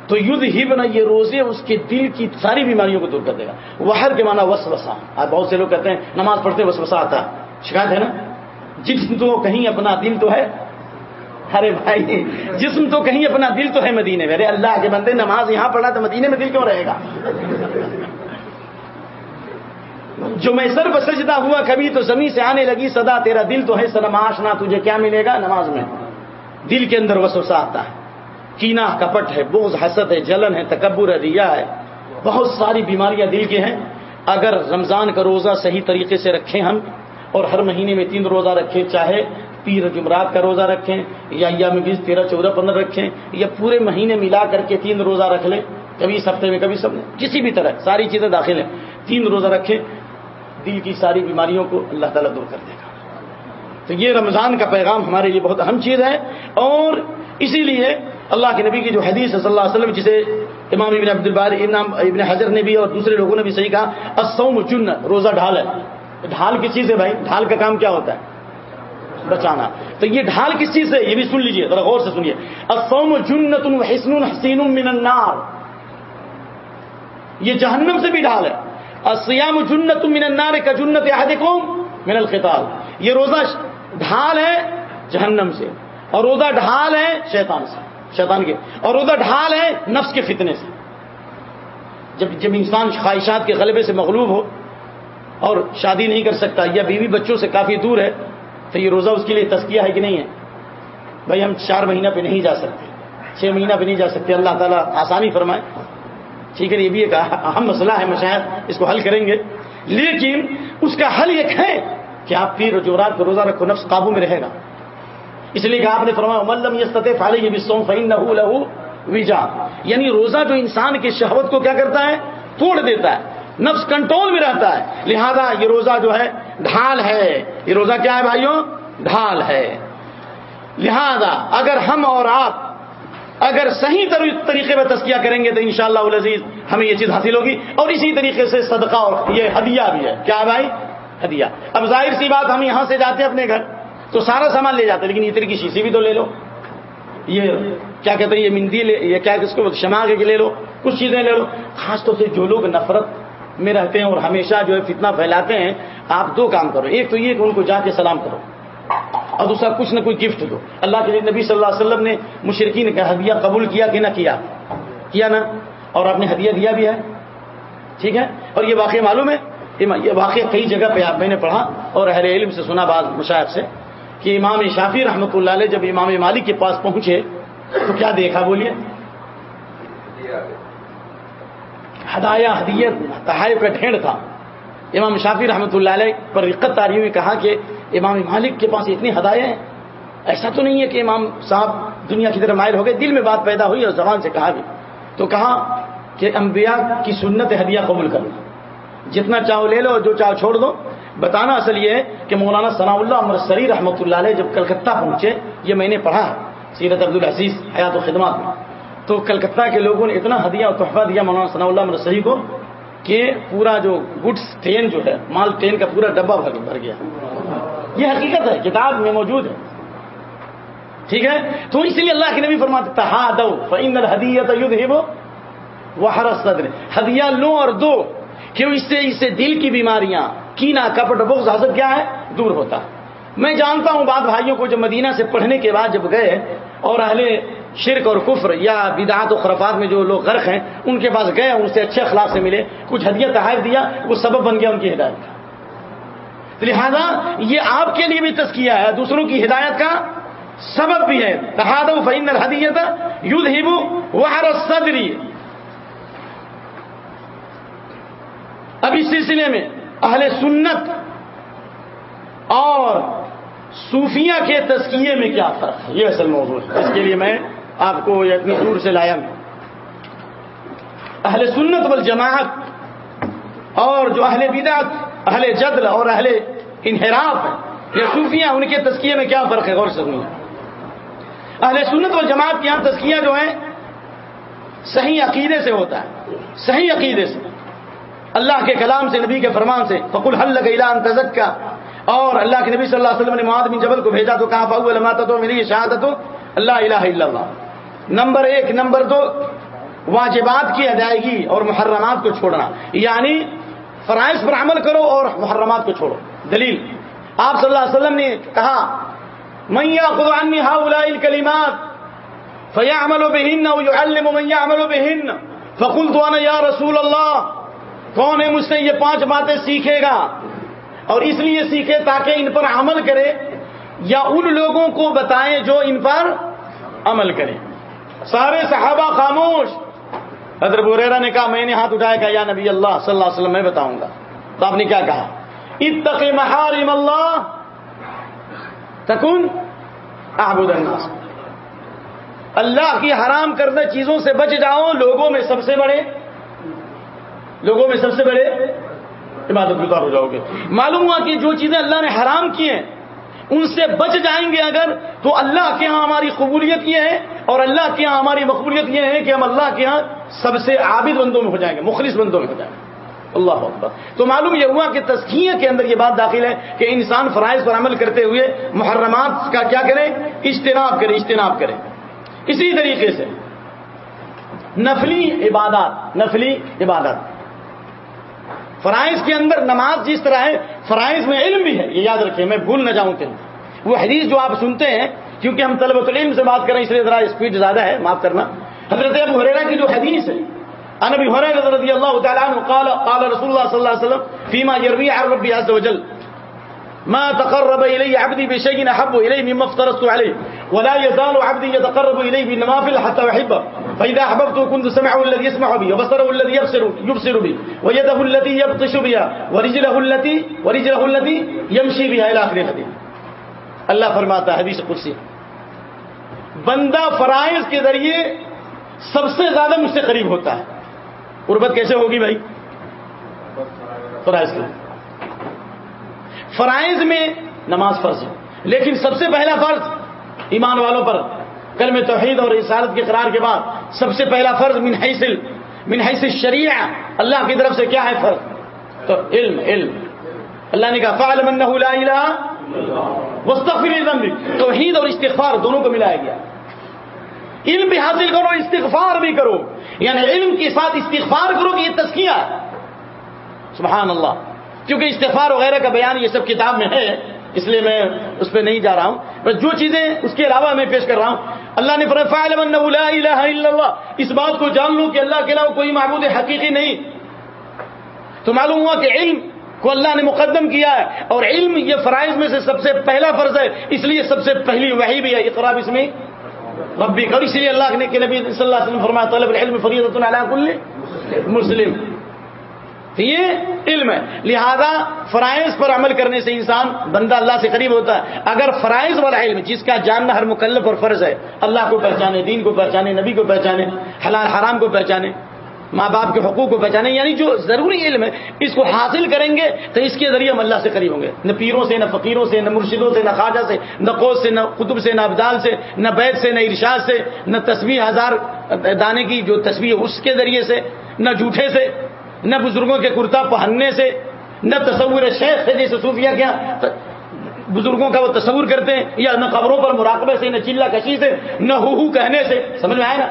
تو یدھ ہی بنا یہ روزے اس کے دل کی ساری بیماریوں کو دور کر دے گا۔ وہ ہر کے مانا وسوسا آج بہت سے لوگ کہتے ہیں، نماز پڑھتے وسوسا آتا ہے۔ شکایت ہے نا؟ جسم تو کہیں اپنا دل تو ہے ارے بھائی، جسم تو کہیں اپنا دل تو ہے مدینے میں۔ ارے اللہ کے بندے، نماز یہاں پڑھا تو مدینے میں دل کیوں رہے گا؟ جو میں سر بسجدہ ہوا کبھی تو زمین سے آنے لگی، صدا تیرا دل تو ہے سرماش نہ تجھے کیا ملے گا نماز میں؟ دل کے اندر وسوسہ آتا ہے۔ کینا کپٹ ہے بوز حسد ہے، جلن ہے، تکبر ہے، ریا ہے۔ بہت ساری بیماریاں دل کے ہیں۔ اگر رمضان کا روزہ صحیح طریقے سے رکھیں ہم، اور ہر مہینے میں تین روزہ رکھیں، چاہے پیر جمعرات کا روزہ رکھیں، یا یا میں بیس، تیرہ، چودہ، پندرہ رکھیں، یا پورے مہینے ملا کر کے تین روزہ رکھ لیں۔ کبھی اس ہفتے میں، کبھی سب کسی بھی طرح، ساری چیزیں داخل ہیں۔ تین روزہ رکھیں، دل کی ساری بیماریوں کو اللہ تعالیٰ دور کر دے گا۔ تو یہ رمضان کا پیغام ہمارے لیے بہت اہم چیز ہے۔ اور اسی لیے اللہ کے نبی کی جو حدیث ہے صلی اللہ علیہ وسلم، جسے امام ابن عبد البار امام ابن حضر نے بھی اور دوسرے لوگوں نے بھی صحیح کہا اسوم چن روزہ ڈھال ہے۔ ڈھال کس چیز ہے بھائی؟ ڈھال کا کام کیا ہوتا ہے؟ بچانا تو یہ ڈھال کس چیز سے؟ یہ بھی سن لیجیے ذرا غور سے سنیے۔ اسوم جنت حسن حسین من النار۔ یہ جہنم سے بھی ڈھال ہے۔ اسیام جنت من النار کا جنت احدکم من القتال۔ یہ روزہ ڈھال ہے جہنم سے، اور روزہ ڈھال ہے شیطان سے، شیطان کے۔ اور روزہ ڈھال ہے نفس کے فتنے سے۔ جب جب انسان خواہشات کے غلبے سے مغلوب ہو اور شادی نہیں کر سکتا یا بیوی بچوں سے کافی دور ہے تو یہ روزہ اس کے لیے تسکیہ ہے کہ نہیں ہے؟ بھائی ہم چار مہینہ پہ نہیں جا سکتے۔ چھ مہینہ پہ نہیں جا سکتے۔ اللہ تعالیٰ آسانی فرمائے۔ ٹھیک ہے جی، یہ بھی ایک اہم مسئلہ ہے، مشاہد۔ اس کو حل کریں گے۔ لیکن اس کا حل ایک ہے کہ آپ پیر جورات کو روزہ رکھو، نفس قابو میں رہے گا۔ اس لیے کہ آپ نے فرمایا ملم یہ فالے یہ بھی فین نہ لہو ویجا یعنی روزہ جو انسان کی شہوت کو کیا کرتا ہے؟ توڑ دیتا ہے۔ نفس کنٹرول میں رہتا ہے۔ لہذا یہ روزہ جو ہے، ڈھال ہے۔ یہ روزہ کیا ہے بھائیوں؟ ڈھال ہے۔ لہذا اگر ہم اور آپ اگر صحیح طریقے میں تسکیہ کریں گے تو انشاءاللہ شاء اللہ ہمیں یہ چیز حاصل ہوگی۔ اور اسی طریقے سے صدقہ اور یہ ہدیہ بھی ہے۔ کیا بھائی؟ ہدیہ۔ اب ظاہر سی بات، ہم یہاں سے جاتے ہیں اپنے گھر، تو سارا سامان لے جاتے لیکن عطر کی شیشی بھی تو لے لو۔ یہ کیا کہتے ہیں؟ یہ مندی لے، یہ کیا اس کو شما کے لے لو، کچھ چیزیں لے لو۔ خاص طور سے جو لوگ نفرت میں رہتے ہیں اور ہمیشہ جو ہے فتنہ پھیلاتے ہیں، آپ دو کام کرو، ایک تو یہ کہ ان کو جا کے سلام کرو، اور دوسرا کچھ نہ کوئی گفٹ دو۔ اللہ کے نبی صلی اللہ علیہ وسلم نے مشرقین کا ہدیہ قبول کیا کہ نہ کیا؟ کیا نا اور آپ نے ہدیہ دیا بھی ہے۔ ٹھیک ہے؟ اور یہ واقعہ معلوم ہے؟ یہ واقعہ کئی جگہ پہ آپ میں نے پڑھا اور اہل علم سے سنا بعض مشاہد سے کہ امام شافی رحمۃ اللہ علیہ جب امام مالک کے پاس پہنچے تو کیا دیکھا بولیے؟ ہدایا ہدیت تحائف کا ڈھیر تھا۔ امام شافی رحمۃ اللہ علیہ پر رقت تاریوں نے کہا کہ امام مالک کے پاس اتنی ہدایات ہیں۔ ایسا تو نہیں ہے کہ امام صاحب دنیا کی طرف مائل ہو گئے، دل میں بات پیدا ہوئی اور زبان سے کہا بھی۔ تو کہا کہ انبیاء کی سنت ہدیہ قبول کر جتنا چاہو لے لو اور جو چاہو چھوڑ دو۔ بتانا اصل یہ ہے کہ مولانا ثناء اللہ عمر سری رحمۃ اللہ علیہ جب کلکتہ پہنچے، یہ میں نے پڑھا سیرت عبد العزیز حیات و خدمات میں۔ تو کلکتہ کے لوگوں نے اتنا ہدیہ اور تحفہ دیا مولانا ثناء اللہ عمر کو کہ پورا جو گڈس ٹرین جو ہے، مال ٹرین کا پورا ڈبہ بھر بھر گیا۔ یہ حقیقت ہے، کتاب میں موجود ہے۔ ٹھیک ہے؟ تو اس لیے اللہ کے نبی فرماتے تھا دو فعین الحدیت وہ ہر صدر ہدیہ لو اور دو کیوں اس سے اس سے دل کی بیماریاں، کینا، کپٹ، بغض حضرت کیا ہے؟ دور ہوتا۔ ہے میں جانتا ہوں بعض بھائیوں کو جب مدینہ سے پڑھنے کے بعد جب گئے اور اہل شرک اور کفر یا بدعات و خرفات میں جو لوگ غرق ہیں، ان کے پاس گئے، ان سے اچھے اخلاق سے ملے، کچھ ہدیہ تحائف دیا، وہ سبب بن گیا ان کی ہدایت کا۔ لہذا یہ آپ کے لیے بھی تسکیہ ہے، دوسروں کی ہدایت کا سبب بھی ہے۔ تحاد فعین الحدیت یودھ ہیبو وہ صدری اب اس سلسلے میں اہل سنت اور صوفیہ کے تسکیے میں کیا فرق ہے؟ یہ اصل موضوع ہے۔ اس کے لیے میں آپ کو اتنی دور سے لایا میں اہل سنت والجماعت اور جو اہل بدعت، اہل جدل اور اہل انحراف ہے یہ صوفیہ ان کے تسکیے میں کیا فرق ہے؟ غور سے اہل سنت والجماعت کے یہاں تسکیہ جو ہے صحیح عقیدے سے ہوتا ہے۔ صحیح عقیدے سے۔ اللہ کے کلام سے، نبی کے فرمان سے، فقل حل لگا تزک کا اور اللہ کے نبی صلی اللہ علیہ وسلم نے معاد بن جبل کو بھیجا تو کہا پاؤ علمات تو میری شہادت ہو اللہ الہ الا اللہ نمبر ایک، نمبر دو، واجبات کی ادائیگی اور محرمات کو چھوڑنا۔ یعنی فرائض پر عمل کرو اور محرمات کو چھوڑو۔ دلیل، آپ صلی اللہ علیہ وسلم نے کہا میاں قرآن ہا کلیمات فیا عمل و بہن میاں عمل و بہن فقول تو یا رسول اللہ کون ہے مجھ سے یہ پانچ باتیں سیکھے گا؟ اور اس لیے سیکھے تاکہ ان پر عمل کرے یا ان لوگوں کو بتائیں جو ان پر عمل کریں۔ سارے صحابہ خاموش۔ حضرت بریرا نے کہا، میں نے ہاتھ اٹھایا کہ یا نبی اللہ صلی اللہ علیہ وسلم، میں بتاؤں گا۔ تو آپ نے کیا کہا؟ اتق محارم اللہ تکن اعبد الناس۔ اللہ کی حرام کردہ چیزوں سے بچ جاؤ، لوگوں میں سب سے بڑے۔ لوگوں میں سب سے بڑے عبادت گزار ہو جاؤ گے۔ معلوم ہوا کہ جو چیزیں اللہ نے حرام کی ہیں، ان سے بچ جائیں گے اگر، تو اللہ کے ہاں ہماری قبولیت یہ ہے اور اللہ کے ہاں ہماری مقبولیت یہ ہے کہ ہم اللہ کے ہاں سب سے عابد بندوں میں ہو جائیں گے، مخلص بندوں میں ہو جائیں گے۔ اللہ اکبر۔ تو معلوم یہ ہوا کہ تسکیہ کے اندر یہ بات داخل ہے کہ انسان فرائض پر عمل کرتے ہوئے محرمات کا کیا کرے؟ اجتناب کرے اجتناب کرے۔ اسی طریقے سے نفلی عبادات، نفلی عبادت فرائض کے اندر نماز جس طرح ہے، فرائض میں علم بھی ہے، یہ یاد رکھیں، میں بھول نہ جاؤں کہ وہ حدیث جو آپ سنتے ہیں، کیونکہ ہم طلبۃ العلم سے بات کریں، اس لیے ذرا اسپیڈ زیادہ ہے، معاف کرنا۔ حضرت ابو حریرہ کی جو حدیث ہے انبی حریرہ رضی اللہ تعالیٰ عنہ قال قال رسول اللہ صلی اللہ علیہ وسلم، فیما يروي عن ربي عز وجل ما تقرب الي عبدي بشيء احب الي مما افترضت عليه، ولا يزال عبدي يتقرب الي بالنوافل حتى احبه فاذا احببته كنت سمعه الذي يسمع به وبصره الذي يبصر يبصر به ويده التي يبطش بها، ورجله التي ورجله التي يمشي بها الى اخر الحديث. اللہ فرماتا ہے، حدیث قدسی۔ بندہ فرائض کے ذریعے سب سے زیادہ مجھ سے قریب ہوتا ہے۔ قربت کیسے ہوگی بھائی؟ فرائض کے۔ فرائض میں نماز فرض ہے۔ لیکن سب سے پہلا فرض ایمان والوں پر کل میں توحید اور رسالت کے قرار کے بعد سب سے پہلا فرض من حیث من حیث شریع اللہ کی طرف سے کیا ہے فرض؟ تو علم علم۔ اللہ نے کہا فعلم انه لا الہ وسطر بھی توحید اور استغفار دونوں کو ملایا گیا۔ علم بھی حاصل کرو، استغفار بھی کرو۔ یعنی علم کے ساتھ استغفار کرو کہ یہ تسکیہ سبحان اللہ۔ کیونکہ استغفار وغیرہ کا بیان یہ سب کتاب میں ہے، اس لیے میں اس پہ نہیں جا رہا ہوں۔ بس جو چیزیں اس کے علاوہ میں پیش کر رہا ہوں۔ اللہ نے اللہ اس بات کو جان لوں کہ اللہ کے علاوہ کوئی معبود حقیقی نہیں۔ تو معلوم ہوا کہ علم کو اللہ نے مقدم کیا ہے، اور علم یہ فرائض میں سے سب سے پہلا فرض ہے۔ اس لیے سب سے پہلی وہی بھی ہے اقراب اس میں ربی کر اس لیے اللہ نے کہ نبی صلی اللہ علیہ وسلم فرمایا طلب العلم فریضۃ علی کل مسلم۔ یہ علم ہے لہذا فرائض پر عمل کرنے سے انسان بندہ اللہ سے قریب ہوتا ہے اگر فرائض والا علم جس کا جاننا ہر مکلف اور فرض ہے اللہ کو پہچانے دین کو پہچانے نبی کو پہچانے حلال حرام کو پہچانے ماں باپ کے حقوق کو پہچانے یعنی جو ضروری علم ہے اس کو حاصل کریں گے تو اس کے ذریعے ہم اللہ سے قریب ہوں گے نہ پیروں سے نہ فقیروں سے نہ مرشدوں سے نہ خواجہ سے نہ قوت سے نہ قطب سے نہ ابدال سے نہ بیت سے نہ ارشاد سے نہ تصویر ہزار دانے کی جو تصویر اس کے ذریعے سے نہ جھوٹے سے نہ بزرگوں کے کرتا پہننے سے، نہ تصور شیخ سے جیسے صوفیہ کیا بزرگوں کا وہ تصور کرتے ہیں، یا نہ قبروں پر مراقبے سے، نہ چلا کشی سے، نہ ہو ہو کہنے سے، سمجھ میں آئے نا؟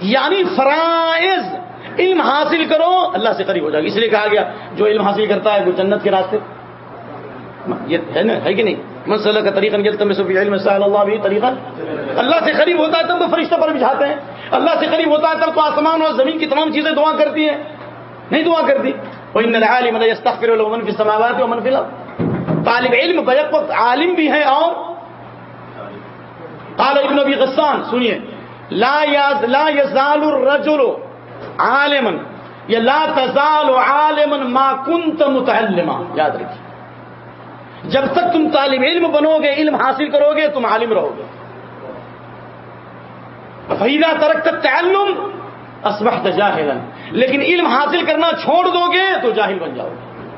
یعنی فرائض علم حاصل کرو، اللہ سے قریب ہو جائے گا اس لیے کہا گیا، جو علم حاصل کرتا ہے، وہ جنت کے راستے۔ یہ ہے نا، ہے کہ نہیں؟ مسئلہ کا طریقہ علم اللہ بھی طریقہ اللہ سے قریب ہوتا ہے تب تو فرشتہ پر بچھاتے ہیں۔ اللہ سے قریب ہوتا ہے تب تو آسمان اور زمین کی تمام چیزیں دعا کرتی ہیں۔ نہیں دعا کرتی۔ وہ منفی سماوات و منفی طالب علم بیک وقت عالم بھی ہے اور ابن ابی غسان، سنیے۔ لا لا یزال الرجل عالما، یا لا تزال عالما ما كنت متعلما۔ یاد رکھیے۔ جب تک تم طالب علم بنو گے، علم حاصل کرو گے، تم عالم رہو گے۔ فیدا ترک تعلم اسبحت جاہلا لیکن علم حاصل کرنا چھوڑ دو گے تو جاہل بن جاؤ گے۔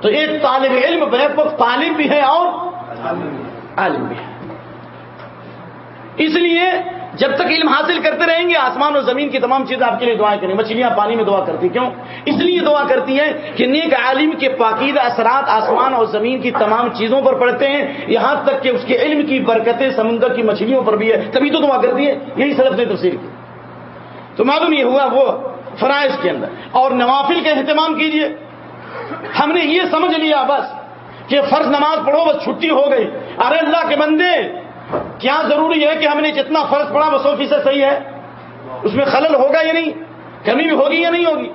تو ایک طالب علم بیک وقت طالب بھی ہے اور عالم بھی ہے۔ اس لیے جب تک علم حاصل کرتے رہیں گے، آسمان اور زمین کی تمام چیزیں آپ کے لیے دعائیں کریں مچھلیاں پانی میں دعا کرتی کیوں؟ اس لیے دعا کرتی ہیں کہ نیک عالم کے پاکیزہ اثرات آسمان اور زمین کی تمام چیزوں پر پڑتے ہیں۔ یہاں تک کہ اس کے علم کی برکتیں سمندر کی مچھلیوں پر بھی ہے تبھی تو دعا کرتی ہے یہی سلب نے تفصیل کی۔ تو معلوم یہ ہوا وہ فرائض کے اندر۔ اور نوافل کا اہتمام کیجیے ہم نے یہ سمجھ لیا بس کہ فرض نماز پڑھو، بس چھٹی ہو گئی۔ ارے اللہ کے بندے کیا ضروری ہے کہ ہم نے جتنا فرض پڑا وہ سو فیصد صحیح ہے؟ اس میں خلل ہوگا یا نہیں؟ کمی بھی ہوگی یا نہیں ہوگی؟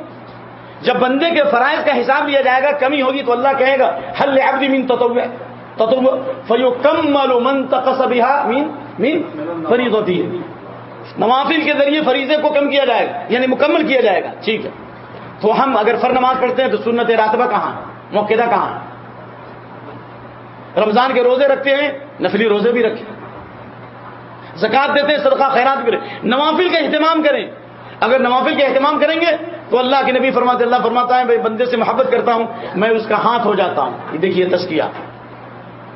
جب بندے کے فرائض کا حساب لیا جائے گا، کمی ہوگی تو اللہ کہے گا، حل عبدی مین تتو فیو کم مالو من تقصبہ مین مین فرید ہوتی ہے۔ نوافل کے ذریعے فریضے کو کم کیا جائے گا یعنی مکمل کیا جائے گا۔ ٹھیک ہے۔ تو ہم اگر فر نماز پڑھتے ہیں تو سنت راتبہ کہاں موقع کہاں رمضان کے روزے رکھتے ہیں، نفلی روزے بھی رکھیں۔ زکات دیتے ہیں، صدقہ، خیرات کریں۔ نوافل کا اہتمام کریں۔ اگر نوافل کا اہتمام کریں گے، تو اللہ کے نبی فرماتے، اللہ فرماتا ہے بندے سے محبت کرتا ہوں، میں اس کا ہاتھ ہو جاتا ہوں۔ یہ دیکھیے تسکیہ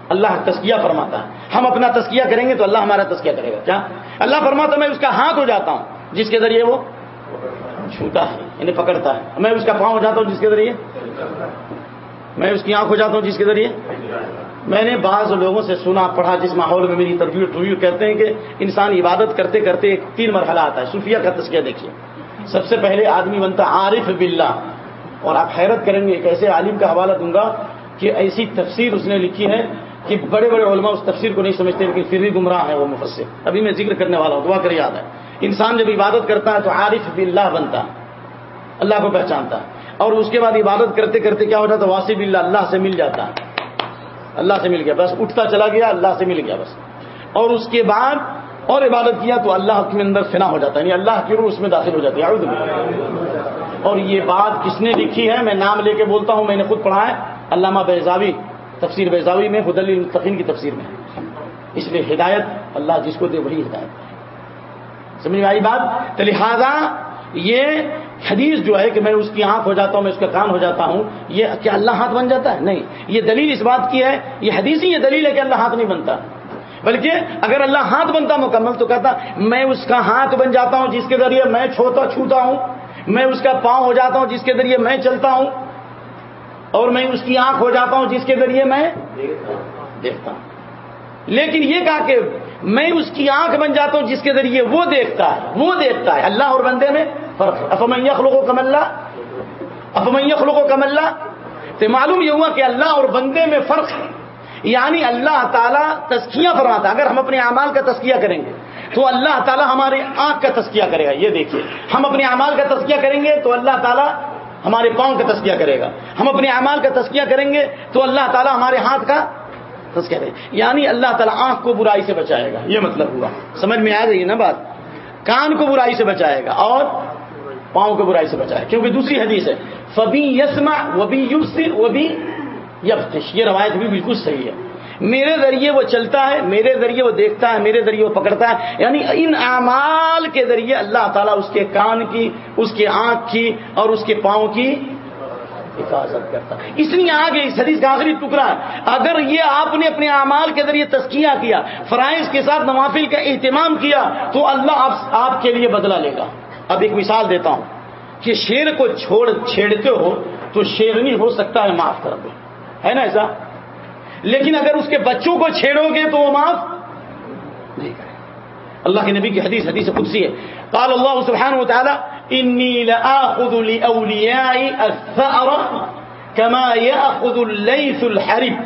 اللہ تسکیہ فرماتا ہے۔ ہم اپنا تسکیہ کریں گے تو اللہ ہمارا تسکیہ کرے گا۔ کیا؟ اللہ فرماتا میں اس کا ہاتھ ہو جاتا ہوں، جس کے ذریعے وہ چھوٹا ہے انہیں پکڑتا ہے۔ میں اس کا پاؤں ہو جاتا ہوں، جس کے ذریعے؟ میں اس کی آنکھ ہو جاتا ہوں، جس کے ذریعے؟ میں نے بعض لوگوں سے سنا، پڑھا، جس ماحول میں میری تربیو ٹرویو کہتے ہیں کہ انسان عبادت کرتے کرتے ایک تین مرحلہ آتا ہے، صوفیہ کا تسکیہ دیکھیے۔ سب سے پہلے آدمی بنتا عارف باللہ۔ اور آپ حیرت کریں گے، ایک ایسے عالم کا حوالہ دوں گا کہ ایسی تفسیر اس نے لکھی ہے کہ بڑے بڑے علماء اس تفسیر کو نہیں سمجھتے، لیکن پھر بھی گمراہ ہے وہ مفسر۔ ابھی میں ذکر کرنے والا ہوں، دعا کر یاد ہے۔ انسان جب عبادت کرتا ہے تو عارف باللہ بنتا ہے، اللہ کو پہچانتا ہے۔ اور اس کے بعد عبادت کرتے کرتے کیا ہو جاتا ہے واسف اللہ اللہ سے مل جاتا ہے۔ اللہ سے مل گیا، بس اٹھتا چلا گیا، اللہ سے مل گیا بس۔ اور اس کے بعد اور عبادت کیا تو اللہ کے اندر فنا ہو جاتا ہے یعنی اللہ کی روح اس میں داخل ہو جاتی ہے۔ اور یہ بات کس نے لکھی ہے؟ میں نام لے کے بولتا ہوں، میں نے خود پڑھا ہے۔ علامہ بیزاوی تفسیر بیزاوی میں خد المتقین کی تفسیر میں۔ اس لیے ہدایت، اللہ جس کو دے وہی ہدایت۔ سمجھ میں آئی بات؟ تو لہٰذا یہ حدیث جو ہے کہ میں اس کی آنکھ ہو جاتا ہوں، میں اس کا کان ہو جاتا ہوں، یہ کیا اللہ ہاتھ بن جاتا ہے؟ نہیں، یہ دلیل اس بات کی ہے، یہ حدیث ہی یہ دلیل ہے کہ اللہ ہاتھ نہیں بنتا۔ بلکہ اگر اللہ ہاتھ بنتا مکمل تو کہتا، میں اس کا ہاتھ بن جاتا ہوں جس کے ذریعے میں چھوتا چھوتا ہوں، میں اس کا پاؤں ہو جاتا ہوں جس کے ذریعے میں چلتا ہوں، اور میں اس کی آنکھ ہو جاتا ہوں جس کے ذریعے میں دیکھتا ہوں۔ لیکن یہ کہا کہ میں اس کی آنکھ بن جاتا ہوں جس کے ذریعے وہ دیکھتا ہے، وہ دیکھتا ہے۔ اللہ اور بندے میں فرق افمن یخلق و کم اللہ؟ افمن یخلق و کم اللہ؟ تو معلوم یہ ہوا کہ اللہ اور بندے میں فرق ہے۔ یعنی اللہ تعالیٰ تسکیاں فرماتا ہے۔ اگر ہم اپنے اعمال کا تسکیہ کریں گے، تو اللہ تعالیٰ ہمارے آنکھ کا تسکیہ کرے گا۔ یہ دیکھیے، ہم اپنے اعمال کا تسکیہ کریں گے تو اللہ تعالیٰ ہمارے پاؤں کا تسکیہ کرے گا۔ ہم اپنے اعمال کا تسکیہ کریں گے تو اللہ تعالیٰ ہمارے ہاتھ کا تسکیہ کرے گا یعنی اللہ تعالیٰ آنکھ کو برائی سے بچائے گا۔ یہ مطلب ہوا۔ سمجھ میں آ گئی نا بات؟ کان کو برائی سے بچائے گا اور پاؤں کو برائی سے بچائے گا۔ کیونکہ دوسری حدیث ہے، فبی یسما وبی یوسر وبی یفتش یہ روایت بھی بالکل صحیح ہے۔ میرے ذریعے وہ چلتا ہے، میرے ذریعے وہ دیکھتا ہے، میرے ذریعے وہ پکڑتا ہے۔ یعنی ان اعمال کے ذریعے اللہ تعالیٰ اس کے کان کی، اس کے آنکھ کی اور اس کے پاؤں کی حفاظت کرتا۔ اس لیے آگے اس حدیث کا آخری ٹکڑا ہے۔ اگر یہ آپ نے اپنے اعمال کے ذریعے تسکیہ کیا، فرائض کے ساتھ نوافل کا اہتمام کیا، تو اللہ آپ آپ کے لیے بدلہ لے گا۔ اب ایک مثال دیتا ہوں کہ شیر کو چھوڑ چھیڑتے ہو تو شیرنی ہو سکتا ہے، معاف کر دو۔ ہے نا ایسا؟ لیکن اگر اس کے بچوں کو چھیڑو گے تو وہ معاف نہیں کرے۔ اللہ کے نبی کی حدیث حدیث قدسی ہے۔ قال اللہ سبحانہ وتعالی انی لآخذ لأولیائی الثأر کما یأخذ اللیث الحرب.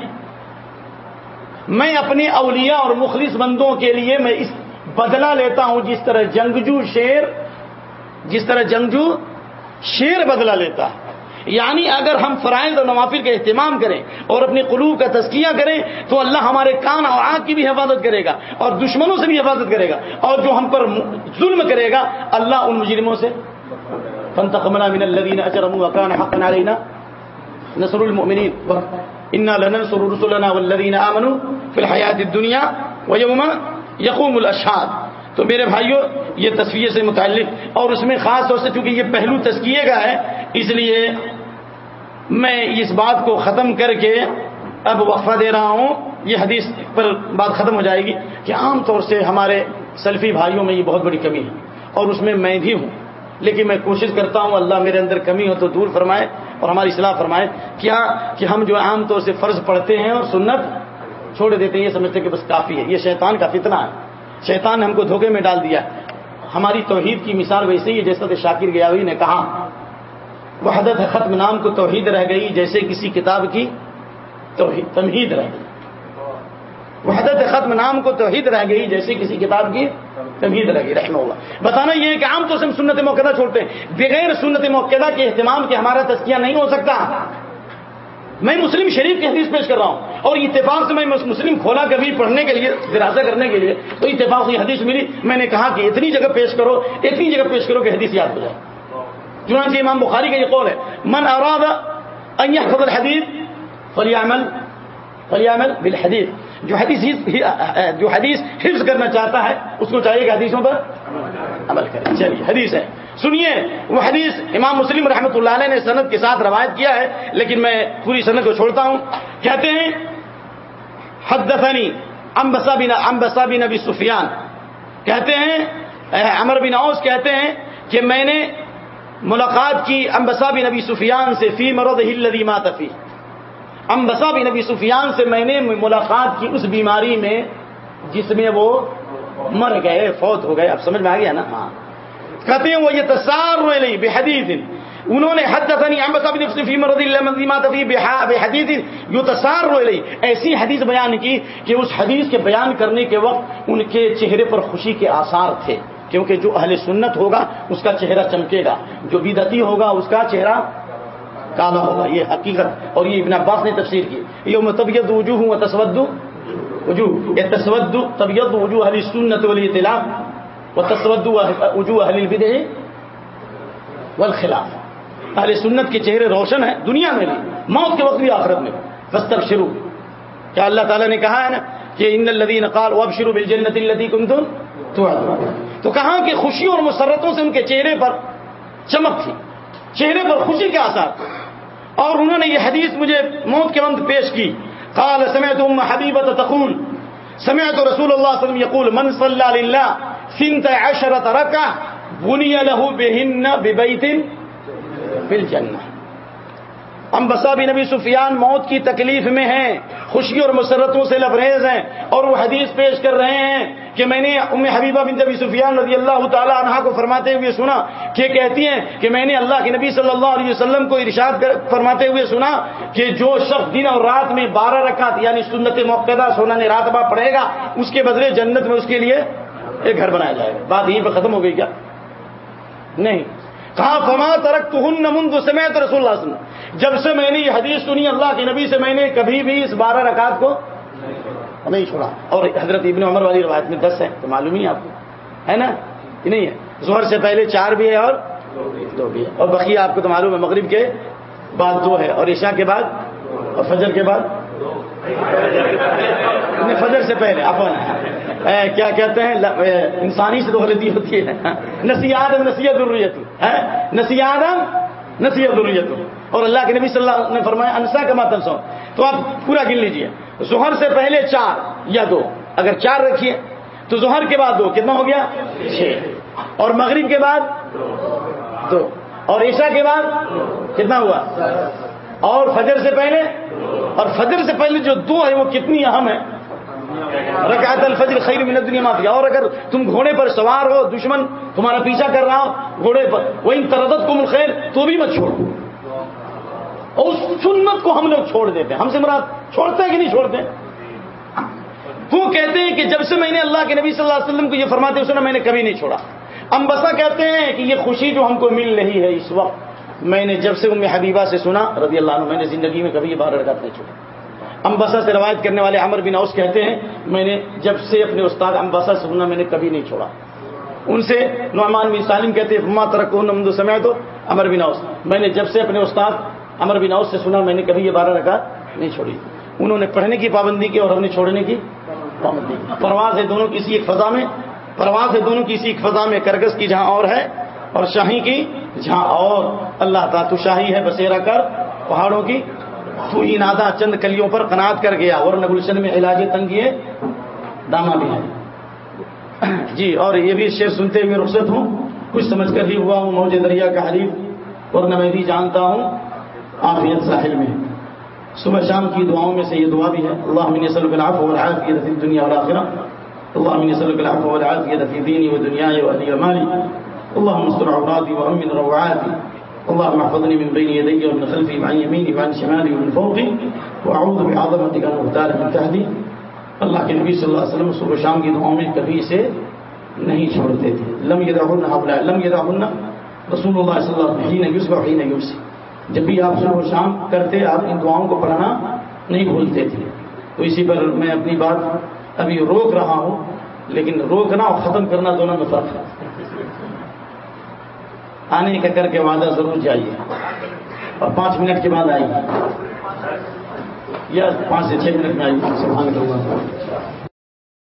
میں اپنے اولیاء اور مخلص بندوں کے لیے میں اس بدلہ لیتا ہوں، جس طرح جنگجو شیر، جس طرح جنگجو شیر بدلہ لیتا ہے۔ یعنی اگر ہم فرائض اور نوافل کا اہتمام کریں اور اپنے قلوب کا تزکیہ کریں، تو اللہ ہمارے کان اور آنکھ کی بھی حفاظت کرے گا اور دشمنوں سے بھی حفاظت کرے گا۔ اور جو ہم پر ظلم کرے گا، اللہ ان مجرموں سے فانتقمنا من الذين اجرموا وكان حقا علينا. نصر المؤمنين. انا لننصر رسلنا والذين امنوا في الحياه الدنيا ويوم يقوم الاشهاد تو میرے بھائیوں یہ تصویر سے متعلق، اور اس میں خاص طور سے چونکہ یہ پہلو تسکیے کا ہے اس لیے میں اس بات کو ختم کر کے اب وقفہ دے رہا ہوں۔ یہ حدیث پر بات ختم ہو جائے گی کہ عام طور سے ہمارے سلفی بھائیوں میں یہ بہت بڑی کمی ہے، اور اس میں میں بھی ہوں۔ لیکن میں کوشش کرتا ہوں اللہ میرے اندر کمی ہو تو دور فرمائے اور ہماری اصلاح فرمائے۔ کیا کہ ہم جو عام طور سے فرض پڑھتے ہیں اور سنت چھوڑ دیتے ہیں، یہ سمجھتے ہیں کہ بس کافی ہے۔ یہ شیطان کا فتنہ ہے۔ شیطان نے ہم کو دھوکے میں ڈال دیا۔ ہماری توحید کی مثال ویسے ہی ہے جیسا کہ شاکر گیاوی نے کہا، وحدت ختم نام کو توحید رہ گئی، جیسے کسی کتاب کی توحید تمہید رہ گئی۔ وحدت ختم نام کو توحید رہ گئی جیسے کسی کتاب کی تمہید رہ گئی، رحمہ اللہ۔ بتانا یہ ہے کہ عام طور سے ہم سنت موقع چھوڑتے ہیں۔ بغیر سنت موقع کے اہتمام کے ہمارا تذکیہ نہیں ہو سکتا۔ میں مسلم شریف کی حدیث پیش کر رہا ہوں۔ اور اتفاق سے میں مسلم کھولا کبھی پڑھنے کے لیے دراسہ کرنے کے لیے تو اتفاق سے حدیث ملی۔ میں نے کہا کہ اتنی جگہ پیش کرو، اتنی جگہ پیش کرو کہ حدیث یاد ہو جائے۔ چنانچہ امام بخاری کا یہ قول ہے، من اراد ان يحفظ الحديث فليعمل فليعمل بالحديث۔ جو حدیث جو حدیث حفظ کرنا چاہتا ہے، اس کو چاہیے کہ حدیثوں پر عمل کرے۔ چلیے، حدیث ہے۔ سنیے، وہ حدیث امام مسلم رحمۃ اللہ علیہ نے سند کے ساتھ روایت کیا ہے، لیکن میں پوری سند کو چھوڑتا ہوں۔ کہتے ہیں، حدثنی امبسا بن امبسا بن ابی سفیان۔ کہتے ہیں امر بن اوس، کہتے ہیں کہ میں نے ملاقات کی امبسا بن ابی سفیان سے، فی مرد ہلدی ماتفی امبسا بن ابی سفیان سے میں نے ملاقات کی اس بیماری میں جس میں وہ مر گئے، فوت ہو گئے۔ اب سمجھ میں آ گیا نا؟ ہاں۔ کہتے ہیں وہ یہ تصار نہیں بے حدیث انہوں نے حد دفنی فی مرض اللہ فی بے حدیث یو تصار نہیں ایسی حدیث بیان کی کہ اس حدیث کے بیان کرنے کے وقت ان کے چہرے پر خوشی کے آثار تھے۔ کیونکہ جو اہل سنت ہوگا، اس کا چہرہ چمکے گا۔ جو بدتی ہوگا، اس کا چہرہ کالا ہوگا، یہ حقیقت، اور یہ ابن عباس نے تفسیر کی۔ یہ طبیعت وجوہ ہوں تصود وجوہ، یہ تصود طبیعت وجوہ اہل سنت والی اطلاع و تصود وجوہ اہل البدع والخلاف۔ اہل سنت کے چہرے روشن ہیں دنیا میں بھی، موت کے وقت بھی آخرت میں۔ بس شروع کیا اللہ تعالیٰ نے کہا ہے نا کہ ان الذین قال واب شروع بالجنت التي كنتم تو کہاں کہ خوشیوں اور مسرتوں سے ان کے چہرے پر چمک تھی؟ چہرے پر خوشی کے آثار۔ اور انہوں نے یہ حدیث مجھے موت کے وقت پیش کی۔ قال، سمعت ام حبیبت تقول، سمعت رسول اللہ صلی اللہ علیہ وسلم يقول من صلى لله سنت عشرة ركعة بني له بهن ببيت في الجنة ہم بسا بھی نبی سفیان موت کی تکلیف میں ہیں، خوشی اور مسرتوں سے لبریز ہیں اور وہ حدیث پیش کر رہے ہیں کہ میں نے ام حبیبہ بن نبی سفیان رضی اللہ تعالیٰ عنہ کو فرماتے ہوئے سنا کہ کہتی ہیں کہ میں نے اللہ کے نبی صلی اللہ علیہ وسلم کو ارشاد فرماتے ہوئے سنا کہ جو شخص دن اور رات میں بارہ رکعت یعنی سنت موقع سونا نے راتبہ پڑھے گا، اس کے بدلے جنت میں اس کے لیے ایک گھر بنایا جائے گا۔ بات یہیں پہ ختم ہو گئی کیا؟ نہیں۔ کہا، فما ترک تو نمن تو سمیت رسول اللہ وسلم۔ جب سے میں نے یہ حدیث سنی اللہ کے نبی سے میں نے کبھی بھی اس بارہ رکعت کو نہیں چھوڑا۔ اور حضرت ابن عمر والی روایت میں دس ہے، تو معلوم ہی آپ کو۔ ہے نا؟ نہیں ہے۔ زہر سے پہلے چار بھی ہے اور دو بھی ہے۔ اور بقیہ آپ کو تو معلوم ہے، مغرب کے بعد دو ہے اور عشاء کے بعد اور فجر کے بعد۔ فجر سے پہلے اپن کیا کہتے ہیں؟ انسانی سے تو غلطی ہوتی ہے۔ نسیات نصیحت ضروریت ہے؟ نسیات نصیحت ضروریت اور اللہ کے نبی صلی اللہ نے فرمایا، انسا کا ماتن سو۔ تو آپ پورا گن لیجیے۔ زہر سے پہلے چار یا دو۔ اگر چار رکھیے، تو زہر کے بعد دو۔ کتنا ہو گیا؟ چھ۔ اور مغرب کے بعد؟ دو۔ اور عشاء کے بعد؟ کتنا ہوا؟ اور فجر سے پہلے؟ اور فجر سے پہلے جو دو ہے وہ کتنی اہم ہے رکعت الفجر خیر من الدنیا معافی۔ اور اگر تم گھوڑے پر سوار ہو، دشمن تمہارا پیچھا کر رہا ہو، گھوڑے پر وہ ان تردت کو خیر تو بھی مت چھوڑو۔ اور اس سنت کو ہم لوگ چھوڑ دیتے ہیں۔ ہم سے مراد چھوڑتے ہیں کہ نہیں چھوڑتے وہ کہتے ہیں کہ جب سے میں نے اللہ کے نبی صلی اللہ علیہ وسلم کو یہ فرماتے سنا میں نے کبھی نہیں چھوڑا۔ امبسا کہتے ہیں کہ یہ خوشی جو ہم کو مل رہی ہے اس وقت، میں نے جب سے ام حبیبہ سے سنا، رضی اللہ عنہ، میں نے زندگی میں کبھی یہ بارہ رکعت نہیں چھوڑا امبسا سے روایت کرنے والے عمر بن اوس کہتے ہیں، میں نے جب سے اپنے استاد امبسا سے سنا میں نے کبھی نہیں چھوڑا۔ ان سے نعمان بن سالم کہتے ہیں، ہما ترک نمد سمے تو امر بن اوس۔ میں نے جب سے اپنے استاد امر بن اوس سے سنا، میں نے کبھی یہ بارہ رکعت نہیں چھوڑی۔ انہوں نے پڑھنے کی پابندی کی اور ہم نے چھوڑنے کی پابندی کی۔ پرواز ہے دونوں کسی ایک فضا میں، پرواز ہے دونوں کسی ایک فضا میں، کرگس کی جہاں اور ہے اور شاہی کی جہاں اور۔ اللہ تعالیٰ تو شاہی ہے بسیرا کر، پہاڑوں کی تو ہی نادا چند کلیوں پر قناط کر گیا اور نگلشن میں علاج تنگیے داما بھی ہے (coughs) جی اور یہ بھی شعر سنتے ہوئے رخصت ہوں۔ کچھ سمجھ کر ہی ہوا ہوں موج دریا کا حریف اور نہ میں بھی جانتا ہوں آفیت ساحل میں صبح شام کی دعاؤں میں سے یہ دعا بھی ہے۔ اللہ من صلی اللہ والعافیت فی الدنیا والآخرہ۔ اللہ من صلی اللہ والعافیت فی دینی و دنیای و اہلی امالی اللهم استر عوراتي وامن روعاتي۔ اللهم احفظني من بين يدي ومن خلفي وعن يميني وعن شمالي ومن فوقي واعوذ بعظمتك ان اغتال من تحتي. اللہ کے نبی صلی اللہ علیہ وسلم صبح شام کی دعاؤں میں کبھی اسے نہیں چھوڑتے تھے۔ لم يدعهن حولا لم يدعهن رسول اللہ صلی اللہ علیہ وسلم، حين يصبح حين يمسي۔ جب بھی آپ صبح شام کرتے، آپ ان دعاؤں کو پڑھنا نہیں بھولتے تھے۔ تو اسی پر میں اپنی بات ابھی روک رہا ہوں، لیکن روکنا اور ختم کرنا دونوں میں فرق ہے۔ آنے کا کر کے وعدہ ضرور جائیے۔ اور پانچ منٹ کے بعد آئیے۔ یا پانچ سے چھ منٹ میں آئیے۔ سبحان اللہ۔